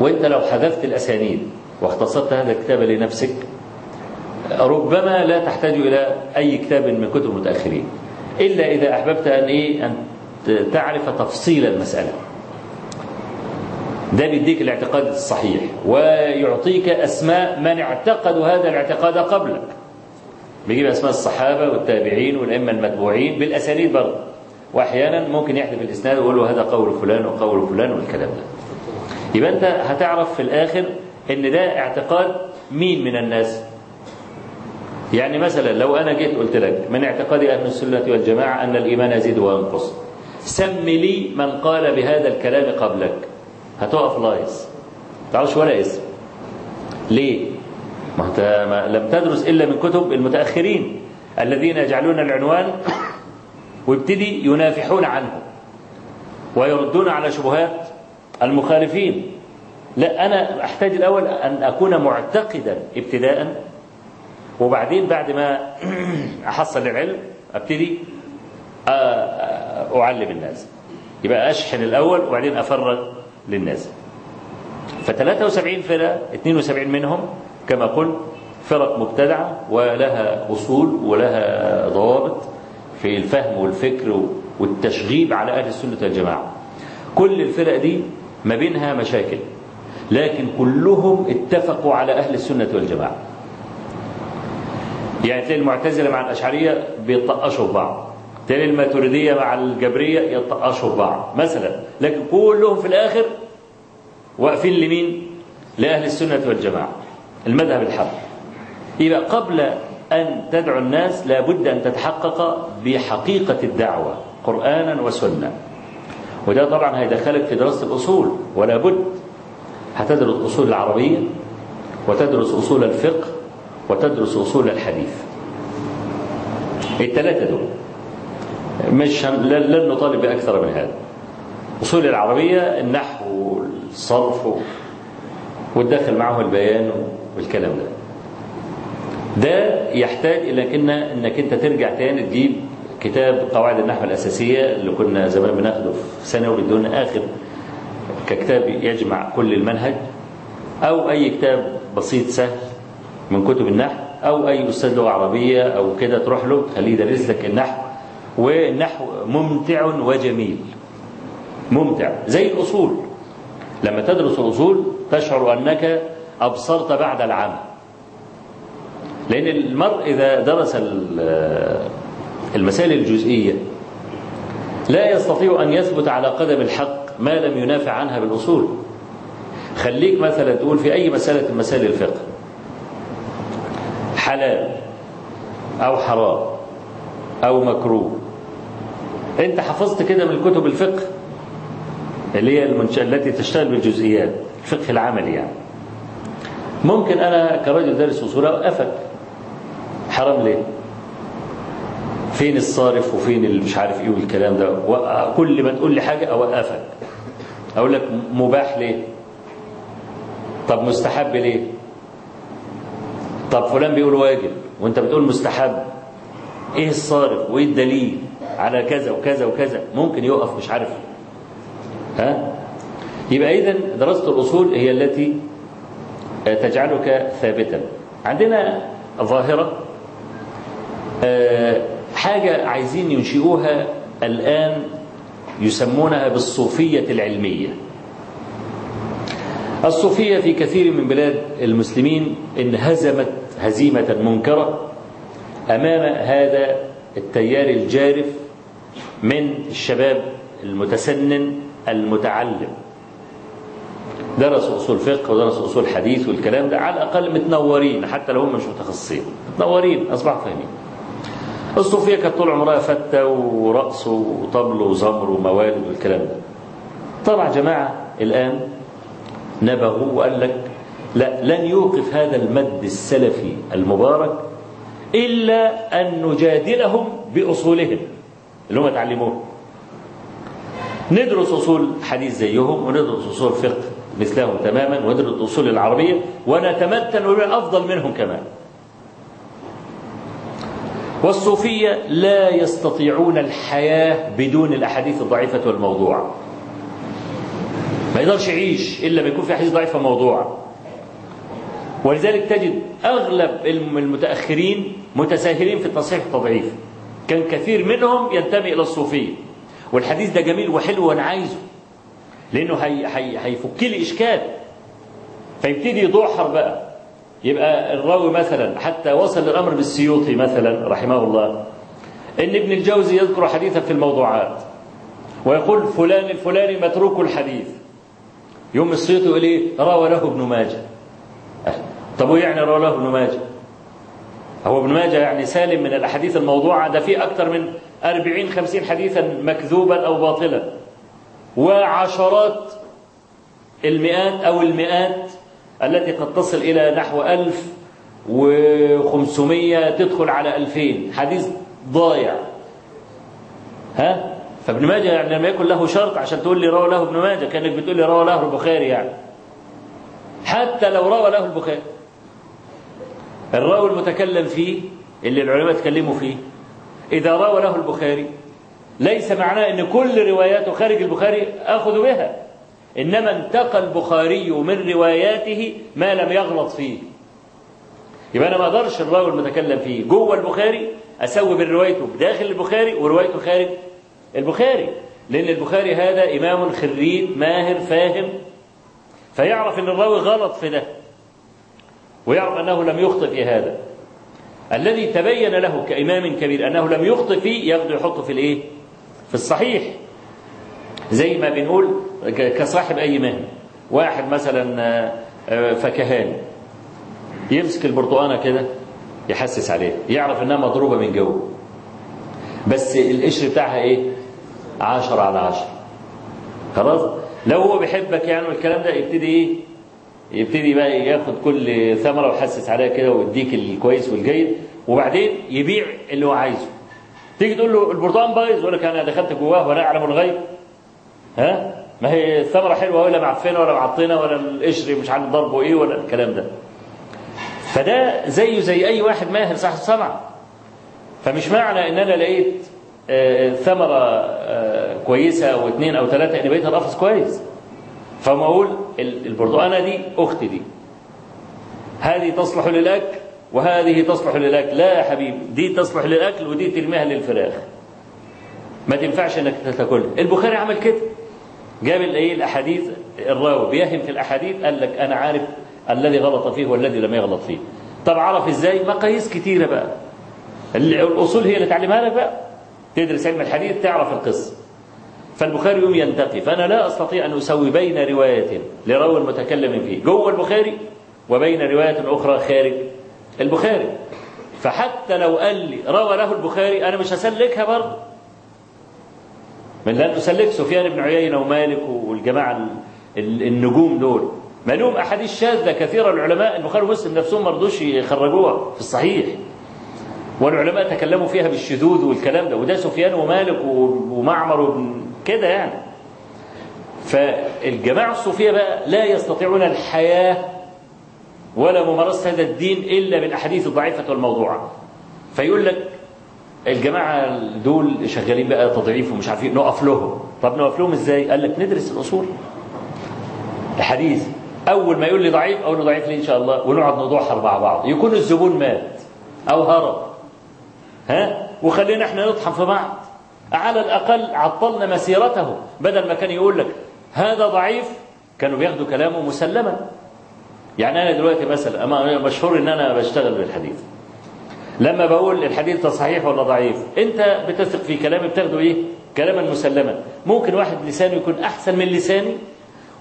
وإنت لو حذفت الأسانيد واختصرت هذا الكتاب لنفسك ربما لا تحتاج إلى أي كتاب من كتب المتأخرين. إلا إذا أحببت أن إيه أن تعرف تفصيل المسألة. ده بيديك الاعتقاد الصحيح. ويعطيك أسماء من اعتقدوا هذا الاعتقاد قبلك. بيجيب أسماء الصحابة والتابعين والأئمة المتبوعين بالأسانيد برضه. وأحيانا ممكن يحذف الإسناد ويقول له هذا قول فلان وقول فلان والكلام ده. يبقى أنت هتعرف في الآخر إن ده اعتقاد مين من الناس؟ يعني مثلا لو أنا جيت قلت لك من اعتقاد أهل السنة والجماعة أن الإيمان يزيد وينقص. سم لي من قال بهذا الكلام قبلك. هتقف لايص تعرفش ولا اسم؟ ليه؟ ما انت ما لم تدرس إلا من كتب المتأخرين الذين يجعلون العنوان ويبتدي ينافحون عنه ويردون على شبهات المخالفين. لا أنا أحتاج الأول أن أكون معتقدا ابتداء وبعدين بعد ما أحصل العلم أبتدي أعلم الناس يبقى أشحن الأول وبعدين أفرغ للناس ف 73 فرقة 72 منهم كما قلت فرق مبتدعة ولها أصول ولها ضوابط في الفهم والفكر والتشغيب على أهل السنة والجماعة. كل الفرق دي ما بينها مشاكل لكن كلهم اتفقوا على أهل السنة والجماعة. يعني تلاقي المعتزلة مع الأشعرية بيطقشوا في بعض. تلاقي الماتريدية مع الجبرية يطقشوا بعض مثلا. لكن كلهم في الآخر واقفين لمين؟ لأهل السنة والجماعة المذهب الحق. يبقى قبل أن تدعو الناس لابد أن تتحقق بحقيقة الدعوة قرآنا وسنة. وده طبعا هيدخلك في دراسة الأصول ولا بد. هتدرس أصول العربية وتدرس أصول الفقه وتدرس أصول الحديث. الثلاثة دول. مش لن نطالب بأكثر من هذا. أصول العربية النحو والصرف وتدخل معه البيان والكلام ده. ده يحتاج إلى إن إنك أنت ترجع تاني تجيب كتاب قواعد النحو الأساسية اللي كنا زمان بناخده في ثانوي بدون آخر ككتاب يجمع كل المنهج أو أي كتاب بسيط سهل من كتب النحو أو أي أستاذ لغة عربية أو كده تروح له تخليه يدرس لك النحو والنحو ممتع وجميل. ممتع زي الأصول. لما تدرس الأصول تشعر أنك أبصرت بعد العمى لأن المرء إذا درس المسائل الجزئية لا يستطيع أن يثبت على قدم الحق ما لم ينافع عنها بالأصول. خليك مثلا تقول في أي مسألة من مسائل الفقه حلال أو حرام. أو مكروه أنت حفظت كده من كتب الفقه اللي هي المنشأة التي تشتغل بالجزئيات الفقه العملي يعني ممكن أنا كرجل دارس أصول أوقفك حرام ليه؟ فين الصارف وفين اللي مش عارف إيه والكلام ده كل ما تقول لي حاجة أوقفك أقول لك مباح ليه؟ طب مستحب ليه؟ طب فلان بيقول واجب وأنت بتقول مستحب إيه الصارف وايه الدليل على كذا وكذا وكذا؟ ممكن يقف مش عارف. ها؟ يبقى اذا دراسة الأصول هي التي تجعلك ثابتا. عندنا ظاهرة حاجة عايزين ينشئوها الآن يسمونها بالصوفية العلمية. الصوفية في كثير من بلاد المسلمين انهزمت هزيمة منكرة. أمام هذا التيار الجارف من الشباب المتسنن المتعلم. درس أصول فقه ودرس أصول حديث والكلام ده على الأقل متنورين حتى لو هم مش متخصصين. متنورين أصبحوا فاهمين. الصوفية كانت طول عمرها فتة ورقص وطبل وزمر وموالد والكلام ده. طلع جماعة الآن نبغوا وقال لك لا لن يوقف هذا المد السلفي المبارك إلا أن نجادلهم بأصولهم اللي هم اتعلموه. ندرس أصول حديث زيهم وندرس أصول فقه مثلهم تماما وندرس أصول العربية ونتمتن ونبقى أفضل منهم كمان. والصوفية لا يستطيعون الحياة بدون الأحاديث الضعيفة والموضوعة. ما يقدرش يعيش إلا ما يكون في أحاديث ضعيفة موضوعه ولذلك تجد أغلب المتأخرين متساهلين في التصحيح والتضعيف كان كثير منهم ينتمي إلى الصوفية. والحديث ده جميل وحلو وأنا عايزه هي هيفك لي إشكال. فيبتدي يدحر بقى. يبقى الراوي مثلا حتى وصل الأمر بالسيوطي مثلا رحمه الله. إن ابن الجوزي يذكر حديثا في الموضوعات. ويقول فلان الفلاني متروك الحديث. يوم السيوطي يقول إيه روى له ابن ماجه. طب ويعني روى له ابن ماجه؟ هو ابن ماجه يعني سالم من الأحاديث الموضوعة ده فيه أكثر من أربعين خمسين حديثا مكذوبا أو باطلا. وعشرات المئات أو المئات التي قد تصل إلى نحو ألف وخمسمية تدخل على ألفين. حديث ضايع. ها؟ فابن ماجه يعني لما يكن له شرط عشان تقول لي روى له ابن ماجه كأنك بتقول لي روى له البخاري يعني. حتى لو روى له البخاري. الراوي المتكلم فيه اللي العلماء تكلموا فيه. إذا روى له البخاري ليس معناه أن كل رواياته خارج البخاري أخذ بها. إنما انتقى البخاري من رواياته ما لم يغلط فيه. يبقى أنا ما أقدرش الراوي المتكلم فيه. جوه البخاري أسوي بين روايته بداخل البخاري وروايته خارج البخاري. لأن البخاري هذا إمام خريج ماهر فاهم. فيعرف أن الراوي غلط في ده. ويعرف أنه لم يخطئ في هذا. الذي تبين له كإمام كبير أنه لم يخطئ فيه ياخده يحطه في الإيه؟ في الصحيح. زي ما بنقول كصاحب أي مهنة واحد مثلا فكهاني يمسك البرتقانة كده يحسس عليها يعرف إنها مضروبة من جوه. بس القشر بتاعها إيه؟ عشرة على عشرة. خلاص؟ لو هو بيحبك يعني والكلام ده يبتدي إيه؟ يبتدي بقى ياخد كل ثمرة ويحسس عليها كده ويديك الكويس والجيد وبعدين يبيع اللي هو عايزه. تيجي تقول له البرتقال بايظ؟ يقول لك أنا دخلت جواه وأنا أعلم الغيب. ها؟ ما هي الثمرة حلوة ولا معفنة ولا معطنة ولا القشر مش عارف ضربه إيه ولا الكلام ده. فده زيه زي أي واحد ماهر صاحب صنعة. فمش معنى إن أنا لقيت ثمرة كويسة أو اثنين أو ثلاثة ان بقيت القفص كويس. فما أقول البرتقانة دي أختي دي. هذه تصلح للأكل وهذه تصلح للأكل. لا يا حبيبي دي تصلح للأكل ودي ترميها للفراخ. ما تنفعش إنك تاكلها. البخاري عمل كده. جاب الايه الأحاديث الراوي بيهم في الأحاديث قال لك أنا عارف الذي غلط فيه والذي لم يغلط فيه. طب عرف إزاي؟ مقاييس كتيرة بقى. الأصول هي اللي تعلمها لك بقى. تدرس علم الحديث تعرف القصة. فالبخاري يوم ينتقي فأنا لا أستطيع أن أسوي بين رواية لراوي المتكلم فيه. جوه البخاري وبين رواية أخرى خارج البخاري. فحتى لو قال لي روى له البخاري أنا مش هسلكها برضه. من لن أسلك سفيان بن عيينة ومالك والجماعة النجوم دول. ما لهم أحاديث شاذة. كثيره العلماء البخاري ومسلم نفسهم ما رضوش يخرجوها في الصحيح. والعلماء تكلموا فيها بالشذوذ والكلام ده. وده سفيان ومالك ومعمر كده يعني. فالجماعة الصوفية بقى لا يستطيعون الحياة ولا ممارسة هذا الدين إلا بالأحاديث الضعيفة والموضوعة. فيقول لك الجماعة دول شغالين بقى تضعيف ومش عارفين نقف لهم. طب نقف لهم إزاي؟ قال لك ندرس الأصول. الحديث. أول ما يقول لي ضعيف أقول له ضعيف ليه إن شاء الله؟ ونقعد نضحر مع بعض. يكون الزبون مات أو هرب. ها؟ وخلينا إحنا نطحن في بعض. على الأقل عطلنا مسيرته بدل ما كان يقول لك هذا ضعيف كانوا بياخدوا كلامه مسلما. يعني أنا دلوقتي مثلا مشهور إن أنا بشتغل بالحديث. لما بقول الحديث ده صحيح ولا ضعيف أنت بتثق في كلامي بتاخده إيه؟ كلاما مسلما. ممكن واحد لسانه يكون أحسن من لساني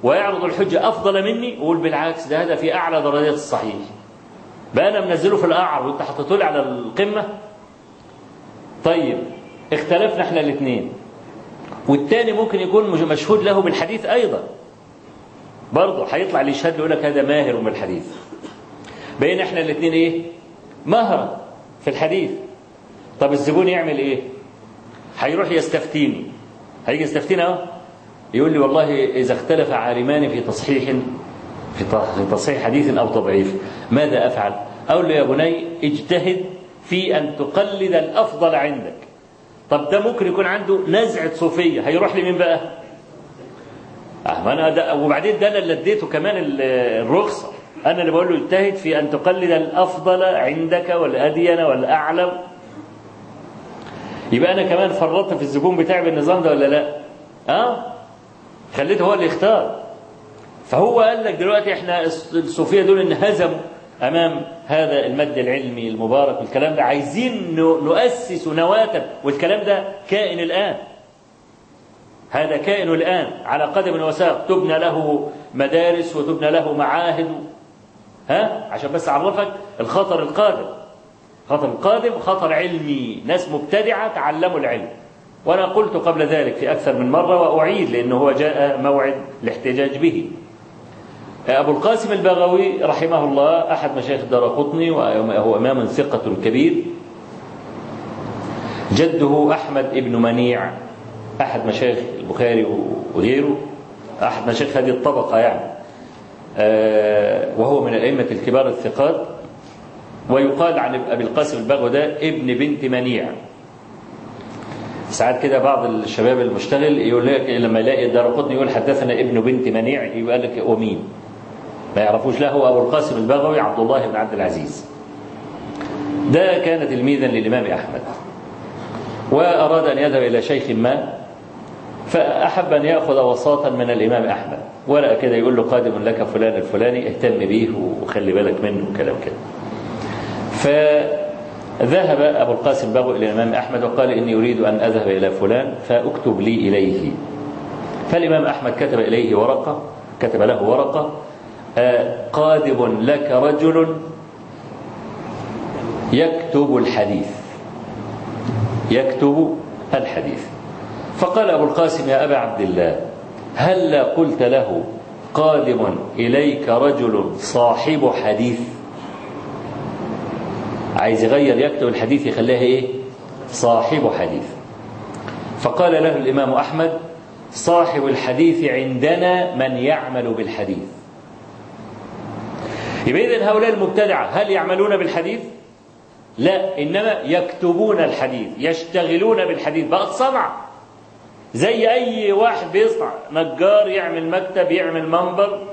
ويعرض الحجة أفضل مني ويقول بالعكس ده هذا في أعلى درجات الصحيح. بقى أنا منزله في القعر وأنت حطيته لي على القمة. طيب اختلفنا إحنا الاثنين. والتاني ممكن يكون مشهود له بالحديث أيضا. برضه هيطلع اللي يشهد يقول لك هذا ماهر بالحديث بين إحنا الاثنين إيه؟ مهرة في الحديث. طب الزبون يعمل إيه؟ هيروح يستفتيني. هيجي يستفتيني أهو. يقول لي والله إذا اختلف عالمان في تصحيح في تصحيح حديث أو تضعيف ماذا أفعل؟ أقول له يا بني اجتهد في أن تقلد الأفضل عندك. طب ده ممكن يكون عنده نزعة صوفية. هيروح لمين بقى؟ أه أنا ده وبعدين ده أنا اللي اديته كمان الرخصة. أنا اللي بقول له اجتهد في أن تقلد الأفضل عندك والأدين والأعلم. يبقى أنا كمان فرطت في الزبون بتاعي بالنظام ده ولا لا؟ أه؟ خليته هو اللي يختار. فهو قال لك دلوقتي إحنا الصوفية دول انهزموا. أمام هذا المد العلمي المبارك والكلام ده عايزين نؤسس نواة والكلام ده كائن الآن. هذا كائن الآن على قدم وساق. تبنى له مدارس وتبنى له معاهد. ها؟ عشان بس أعرفك الخطر القادم. خطر القادم خطر علمي. ناس مبتدعة تعلموا العلم. وأنا قلت قبل ذلك في أكثر من مرة وأعيد لأنه هو جاء موعد الاحتجاج به. أبو القاسم البغوي رحمه الله أحد مشايخ الدار قطني وهو إمام ثقة كبير. جده أحمد ابن منيع أحد مشايخ البخاري وغيره أحد مشايخ هذه الطبقة يعني. وهو من الأئمة الكبار الثقات. ويقال عن أبي القاسم البغوي ده ابن بنت منيع. ساعات كده بعض الشباب المشتغل يقول لك لما يلاقي الدار قطني يقول حدثنا ابن بنت منيع يقول لك ومين ما يعرفوش له أبو القاسم البغوي عبد الله بن عبد العزيز. ده كان تلميذا للإمام أحمد. وأراد أن يذهب إلى شيخ ما فأحب أن يأخذ وساطا من الإمام أحمد. ولا كده يقول له قادم لك فلان الفلاني اهتم به وخلي بالك منه وكلام كده. فذهب أبو القاسم بغو إلى الإمام أحمد وقال إني أريد أن أذهب إلى فلان فأكتب لي إليه. فالإمام أحمد كتب إليه ورقة كتب له ورقة قادم لك رجل يكتب الحديث. يكتب الحديث. فقال أبو القاسم يا أبا عبد الله هل قلت له قادم إليك رجل صاحب حديث؟ عايز يغير يكتب الحديث يخليها إيه؟ صاحب حديث. فقال له الإمام أحمد صاحب الحديث عندنا من يعمل بالحديث. يبقى إذن هؤلاء المبتدعة هل يعملون بالحديث؟ لا إنما يكتبون الحديث يشتغلون بالحديث بقت صنعة زي أي واحد بيصنع نجار يعمل مكتب يعمل منبر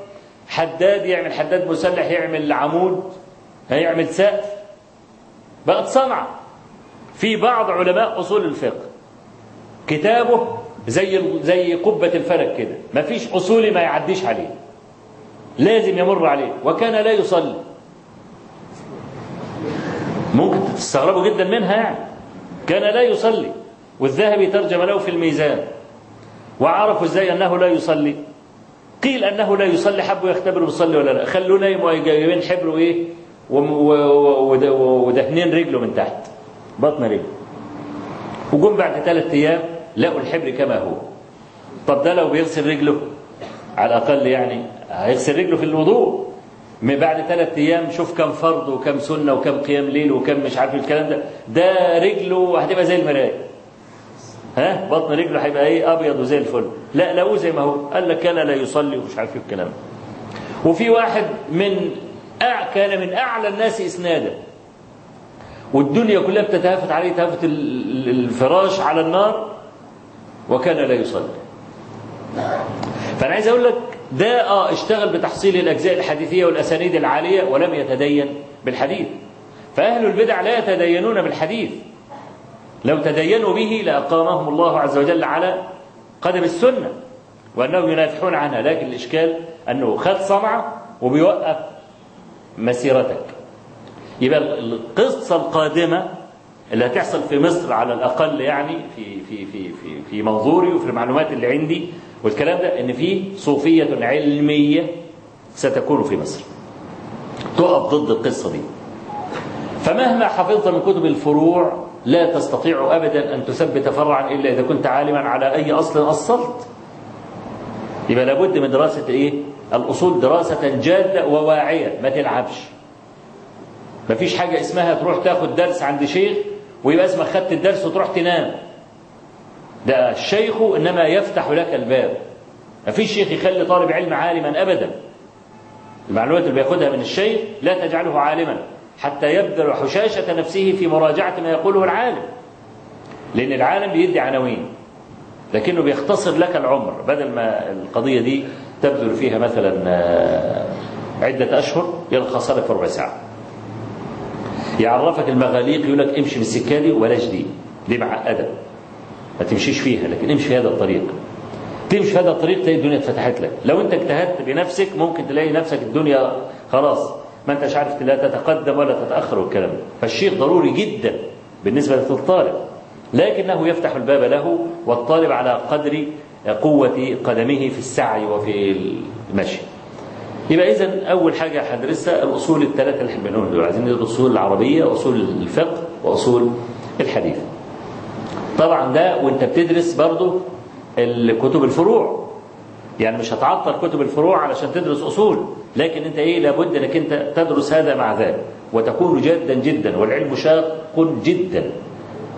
حداد يعمل حداد مسلح يعمل عمود هيعمل سقف. بقت صنعة في بعض علماء أصول الفقه كتابه زي زي قبة الفلك كده ما فيش أصولي ما يعديش عليه. لازم يمر عليه وكان لا يصلي. ممكن تستغربوا جدا منها يعني. كان لا يصلي. والذهبي ترجم له في الميزان. وعرفوا إزاي أنه لا يصلي؟ قيل أنه لا يصلي حبوا يختبروا بيصلي ولا لا. خلوه نايم وجايبين حبره إيه؟ ودهنين رجله من تحت. بطن رجله. وجم بعد ثلاث أيام لقوا الحبر كما هو. طب ده لو بيغسل رجله؟ على الأقل يعني هيغسل رجله في الوضوء. من بعد ثلاث أيام شوف كم فرض وكم سنة وكم قيام ليل وكم مش عارف الكلام ده. ده رجله هتبقى زي المراية. ها؟ بطن رجله هيبقى إيه؟ أبيض وزي الفل. لا لقوه زي ما هو. قال لك كان لا يصلي ومش عارف الكلام وفي واحد من. كان من أعلى الناس اسنادا والدنيا كلها بتتهافت عليه تهافت الفراش على النار. وكان لا يصلي. فأنا عايز أقول لك ده آه اشتغل بتحصيل الأجزاء الحديثية والأسانيد العالية ولم يتدين بالحديث. فأهل البدع لا يتدينون بالحديث. لو تدينوا به لأقامهم الله عز وجل على قدم السنة وأنهم ينافحون عنها. لكن الإشكال أنه خد صنعة وبيوقف مسيرتك. يبقى القصة القادمة اللي هتحصل في مصر على الأقل يعني في في في في في منظوري وفي المعلومات اللي عندي والكلام ده إن في صوفية علمية ستكون في مصر. تقف ضد القصة دي. فمهما حفظت من كتب الفروع لا تستطيع أبدا أن تثبت فرعا إلا إذا كنت عالما على أي أصل أصلت. يبقى لابد من دراسة إيه؟ الأصول دراسة جادة وواعية ما تلعبش. ما فيش حاجة اسمها تروح تاخد درس عند شيخ ويبقى اسمك خدت الدرس وتروح تنام. ده الشيخ إنما يفتح لك الباب. ما فيش شيخ يخلي طالب علم عالما أبدا. المعلومات اللي بياخدها من الشيخ لا تجعله عالما حتى يبذل حشاشة نفسه في مراجعة ما يقوله العالم. لأن العالم بيدي عناوين لكنه بيختصر لك العمر. بدل ما القضية دي تبذل فيها مثلا عدة أشهر يلخص لك في ربع ساعة. يعرفك المغاليق يقول لك امشي بالسكة دي وبلاش دي دي معقدة ما تمشيش فيها لكن امشي في هذا الطريق. تمشي في هذا الطريق تلاقي الدنيا اتفتحت لك. لو انت اجتهدت بنفسك ممكن تلاقي نفسك الدنيا خلاص. ما انتش عارف لا تتقدم ولا تتأخر والكلام ده. فالشيخ ضروري جدا بالنسبة للطالب. لكنه يفتح الباب له والطالب على قدر قوة قدمه في السعي وفي المشي. يبقى اذا أول حاجة هندرسها الأصول الثلاثة اللي إحنا بنقول دول. عايزين ندرس الاصول العربية أصول الفقه وأصول الحديث. طبعا ده وأنت بتدرس برضه الكتب الفروع. يعني مش هتعطل كتب الفروع علشان تدرس أصول لكن أنت إيه لابد إنك أنت تدرس هذا مع ذاك وتكون جادا جدا والعلم شاق جدا.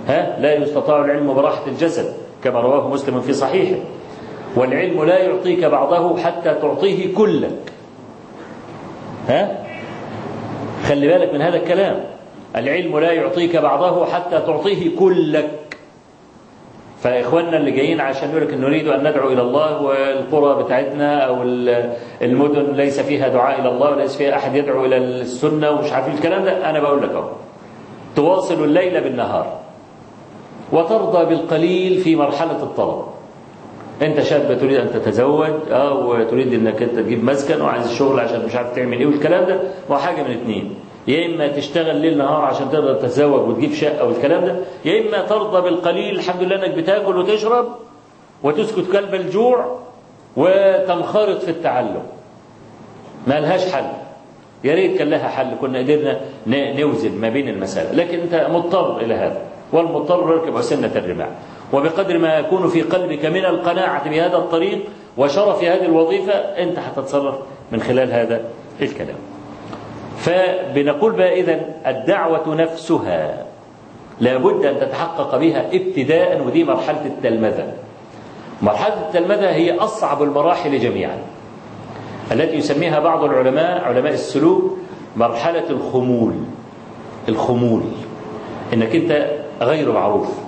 ها؟ لا يستطاع العلم براحة الجسد كما رواه مسلم في صحيحه. والعلم لا يعطيك بعضه حتى تعطيه كلك. ها؟ خلي بالك من هذا الكلام. العلم لا يعطيك بعضه حتى تعطيه كلك. فإخواننا اللي جايين عشان يقول لك إن نريد أن ندعو إلى الله والقرى بتاعتنا أو المدن ليس فيها دعاء إلى الله وليس فيها أحد يدعو إلى السنة ومش عارف الكلام ده أنا بقول لك أهو. تواصل الليل بالنهار وترضى بالقليل في مرحلة الطلب. انت شاب تريد ان تتزوج آه وتريد انك انت تجيب مسكن وعايز الشغل عشان مش عارف تعمل إيه والكلام ده هو حاجة من اتنين. يا إما تشتغل ليل نهار عشان تقدر تتزوج وتجيب شقة والكلام ده يا إما ترضى بالقليل الحمد لله إنك بتاكل وتشرب وتسكت كلب الجوع وتنخرط في التعلم. ما لهاش حل. يا ريت كان لها حل كنا قدرنا نوزن ما بين المسائل لكن أنت مضطر إلى هذا والمضطر يركب سنه الرماح. وبقدر ما يكون في قلبك من القناعة بهذا الطريق وشرف هذه الوظيفة أنت هتتصرف من خلال هذا الكلام. فبنقول بقى إذن الدعوة نفسها لابد أن تتحقق بها ابتداء ودي مرحلة التلمذة. مرحلة التلمذة هي أصعب المراحل جميعا التي يسميها بعض العلماء علماء السلوك مرحلة الخمول. الخمول. إنك أنت غير معروف.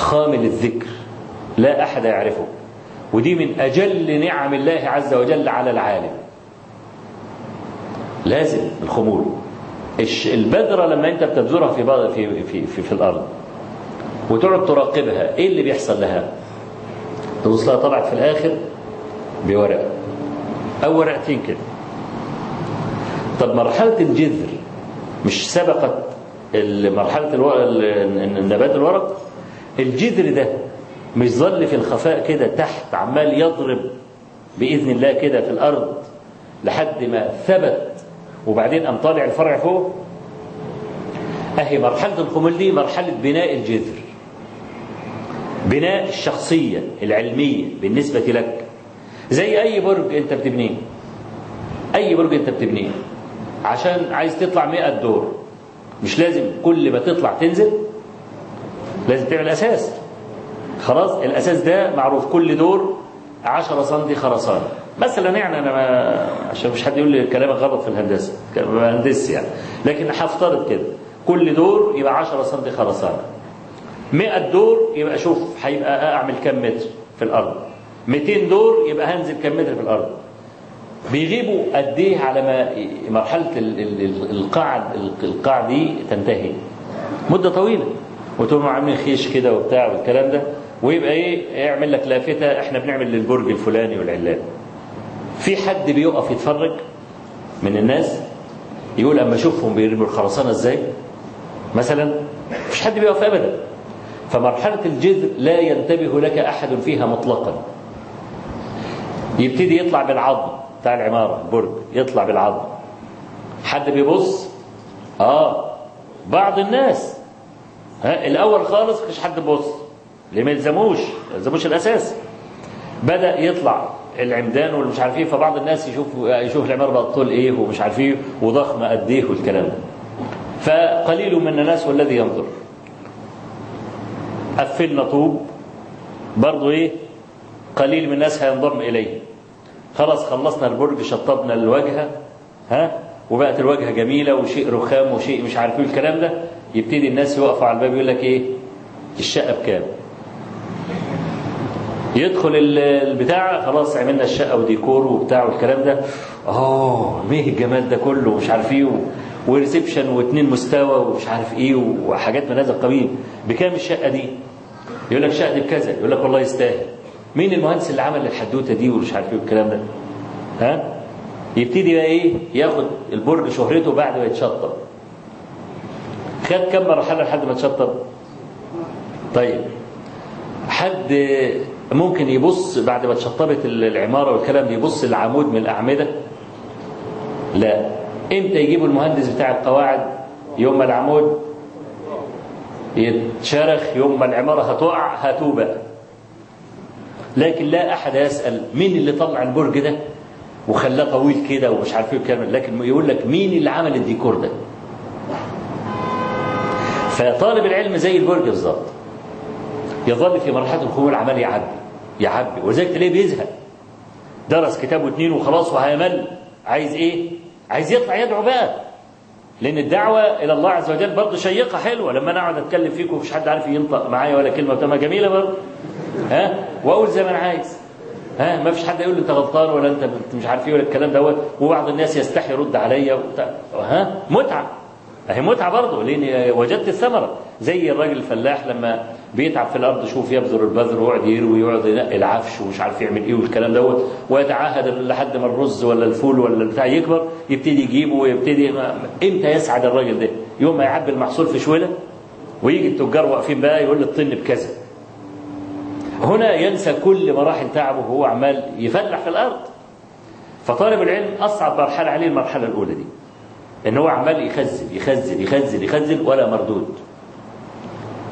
خامل الذكر. لا أحد يعرفه. ودي من أجل نعم الله عز وجل على العالم. لازم الخمول البذرة لما أنت بتبذرها في, في, في, في, في الأرض. وتقعد تراقبها. إيه اللي بيحصل لها؟ تبص لها طلعت في الآخر بورقة. أو ورقتين كده. طب مرحلة الجذر مش سبقت مرحلة النبات الورق؟ الجذر ده مش ظل في الخفاء كده تحت عمال يضرب بإذن الله كده في الأرض لحد ما ثبت. وبعدين قام طالع الفرع فوق. أهي مرحلة الخمول دي مرحلة بناء الجذر. بناء الشخصية العلمية بالنسبة لك. زي أي برج أنت بتبنيه. أي برج أنت بتبنيه. عشان عايز تطلع 100 دور. مش لازم كل ما تطلع تنزل لازم تعمل أساس. خلاص؟ الأساس ده معروف. كل دور 10 سم خرسانة. مثلا يعني أنا ما عشان مش حد يقول لي كلامك غلط في الهندسة. مهندس يعني. لكن هفترض كده. كل دور يبقى 10 سم خرسانة. 100 دور يبقى شوف هيبقى أعمل كم متر في الأرض. 200 دور يبقى هنزل كم متر في الأرض. بيغيبوا قد إيه على ما مرحلة القاع القاع دي تنتهي؟ مدة طويلة. وتقوم عاملين خيش كده وبتاع والكلام ده ويبقى إيه؟ يعمل لك لافتة إحنا بنعمل للبرج الفلاني والعلان. في حد بيقف يتفرج من الناس يقول أما أشوفهم بيرموا الخرسانة إزاي؟ مثلا مفيش حد بيقف ابدا. فمرحلة الجذر لا ينتبه لك أحد فيها مطلقا. يبتدي يطلع بالعظم بتاع العمارة البرج يطلع بالعظم. حد بيبص؟ آه. بعض الناس. ها الأول خالص مفيش حد بيبص ليه ما يلزموش؟ ما يلزموش الأساس. بدأ يطلع العمدان والمش عارف إيه فبعض الناس يشوف يشوف العمارة بقى طول إيه ومش عارف إيه وضخمة قد إيه والكلام ده. فقليل من الناس والذي ينظر. قفلنا طوب. برضه إيه؟ قليل من الناس هينضم إليه. خلاص خلصنا البرج شطبنا الواجهه ها؟ وبقت الواجهه جميلة وشيء رخام وشيء مش عارف إيه الكلام ده. يبتدي الناس يقفوا على الباب يقول لك إيه؟ الشقة بكام؟ يدخل البتاع خلاص عملنا الشقة وديكور وبتاع والكلام ده. آه إيه الجمال ده كله ومش عارف إيه وريسبشن واثنين مستوى ومش عارف إيه وحاجات من هذا القبيل. بكام الشقة دي؟ يقول لك الشقه دي بكذا. يقول لك والله يستاهل. مين المهندس اللي عمل الحدوتة دي ومش عارف إيه والكلام ده؟ ها؟ يبتدي بقى إيه؟ ياخد البرج شهرته بعد ما يتشطب. خد كم مرحله لحد ما اتشطب طيب. حد ممكن يبص بعد ما اتشطبت العمارة والكلام يبص العمود من الأعمدة؟ لا. إمتى يجيبوا المهندس بتاع القواعد يوم ما العمود يتشرخ يوم ما العمارة هتقع هاتوه بقى لكن لا أحد يسأل مين اللي طلع البرج ده وخلاه طويل كده ومش عارف إيه لكن يقول لك مين اللي عمل الديكور ده؟ فطالب العلم زي البرج بالظبط. يظل في مرحلة الخمول عمال يعبي يعبي. ولذلك تلاقيه بيزهق. درس كتاب واثنين وخلاص وهيمل. عايز إيه؟ عايز يطلع يدعو بقى. لأن الدعوة إلى الله عز وجل برضه شيقة حلوة. لما أنا أقعد أتكلم فيكم ومفيش حد عارف ينطق معايا ولا كلمة وتبقى جميلة برضه. ها؟ وأقول زي ما أنا عايز. ها؟ ما فيش حد يقول لي أنت غلطان ولا أنت مش عارف إيه ولا الكلام دوت وبعض الناس يستحي يرد عليا ها؟ متعة. أهي متعة برضه لأن وجدت الثمرة. زي الراجل الفلاح لما بيتعب في الأرض شوف يبذر البذر ويقعد يروي ويقعد ينقي العفش ومش عارف يعمل إيه والكلام دوت ويتعاهد لحد ما الرز ولا الفول ولا البتاع يكبر يبتدي يجيبه ويبتدي إمتى يسعد الراجل ده؟ يوم ما يعبي المحصول في شوله ويجي التجار واقفين بقى يقول الطن بكذا. هنا ينسى كل مراحل تعبه وهو عمال يفلح في الأرض. فطالب العلم أصعب مرحلة عليه المرحلة الأولى دي. إن هو عمال يخزن يخزن يخزن يخزن ولا مردود.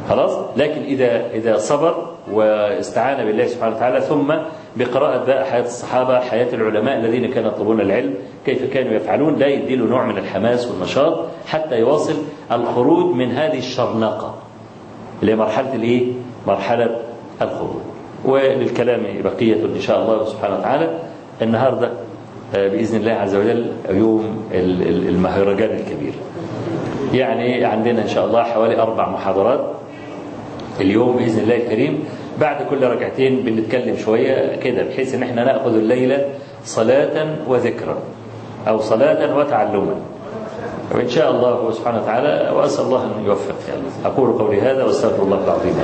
خلاص؟ لكن إذا إذا صبر واستعان بالله سبحانه وتعالى ثم بقراءة بقى حياة الصحابة حياة العلماء الذين كانوا يطلبون العلم كيف كانوا يفعلون؟ لا يديله نوع من الحماس والنشاط حتى يواصل الخروج من هذه الشرنقة اللي هي مرحلة الإيه؟ مرحلة الخروج. وللكلام بقية إن شاء الله سبحانه وتعالى. النهاردة بإذن الله عز وجل يوم المهرجان الكبير. يعني عندنا إن شاء الله حوالي أربع محاضرات اليوم بإذن الله الكريم. بعد كل ركعتين بنتكلم شوية كده بحيث إن إحنا نأخذ الليلة صلاة وذكرا أو صلاة وتعلما. وإن شاء الله سبحانه وتعالى وأسأل الله أن يوفق يعني. أقول قولي هذا وأستغفر الله العظيم.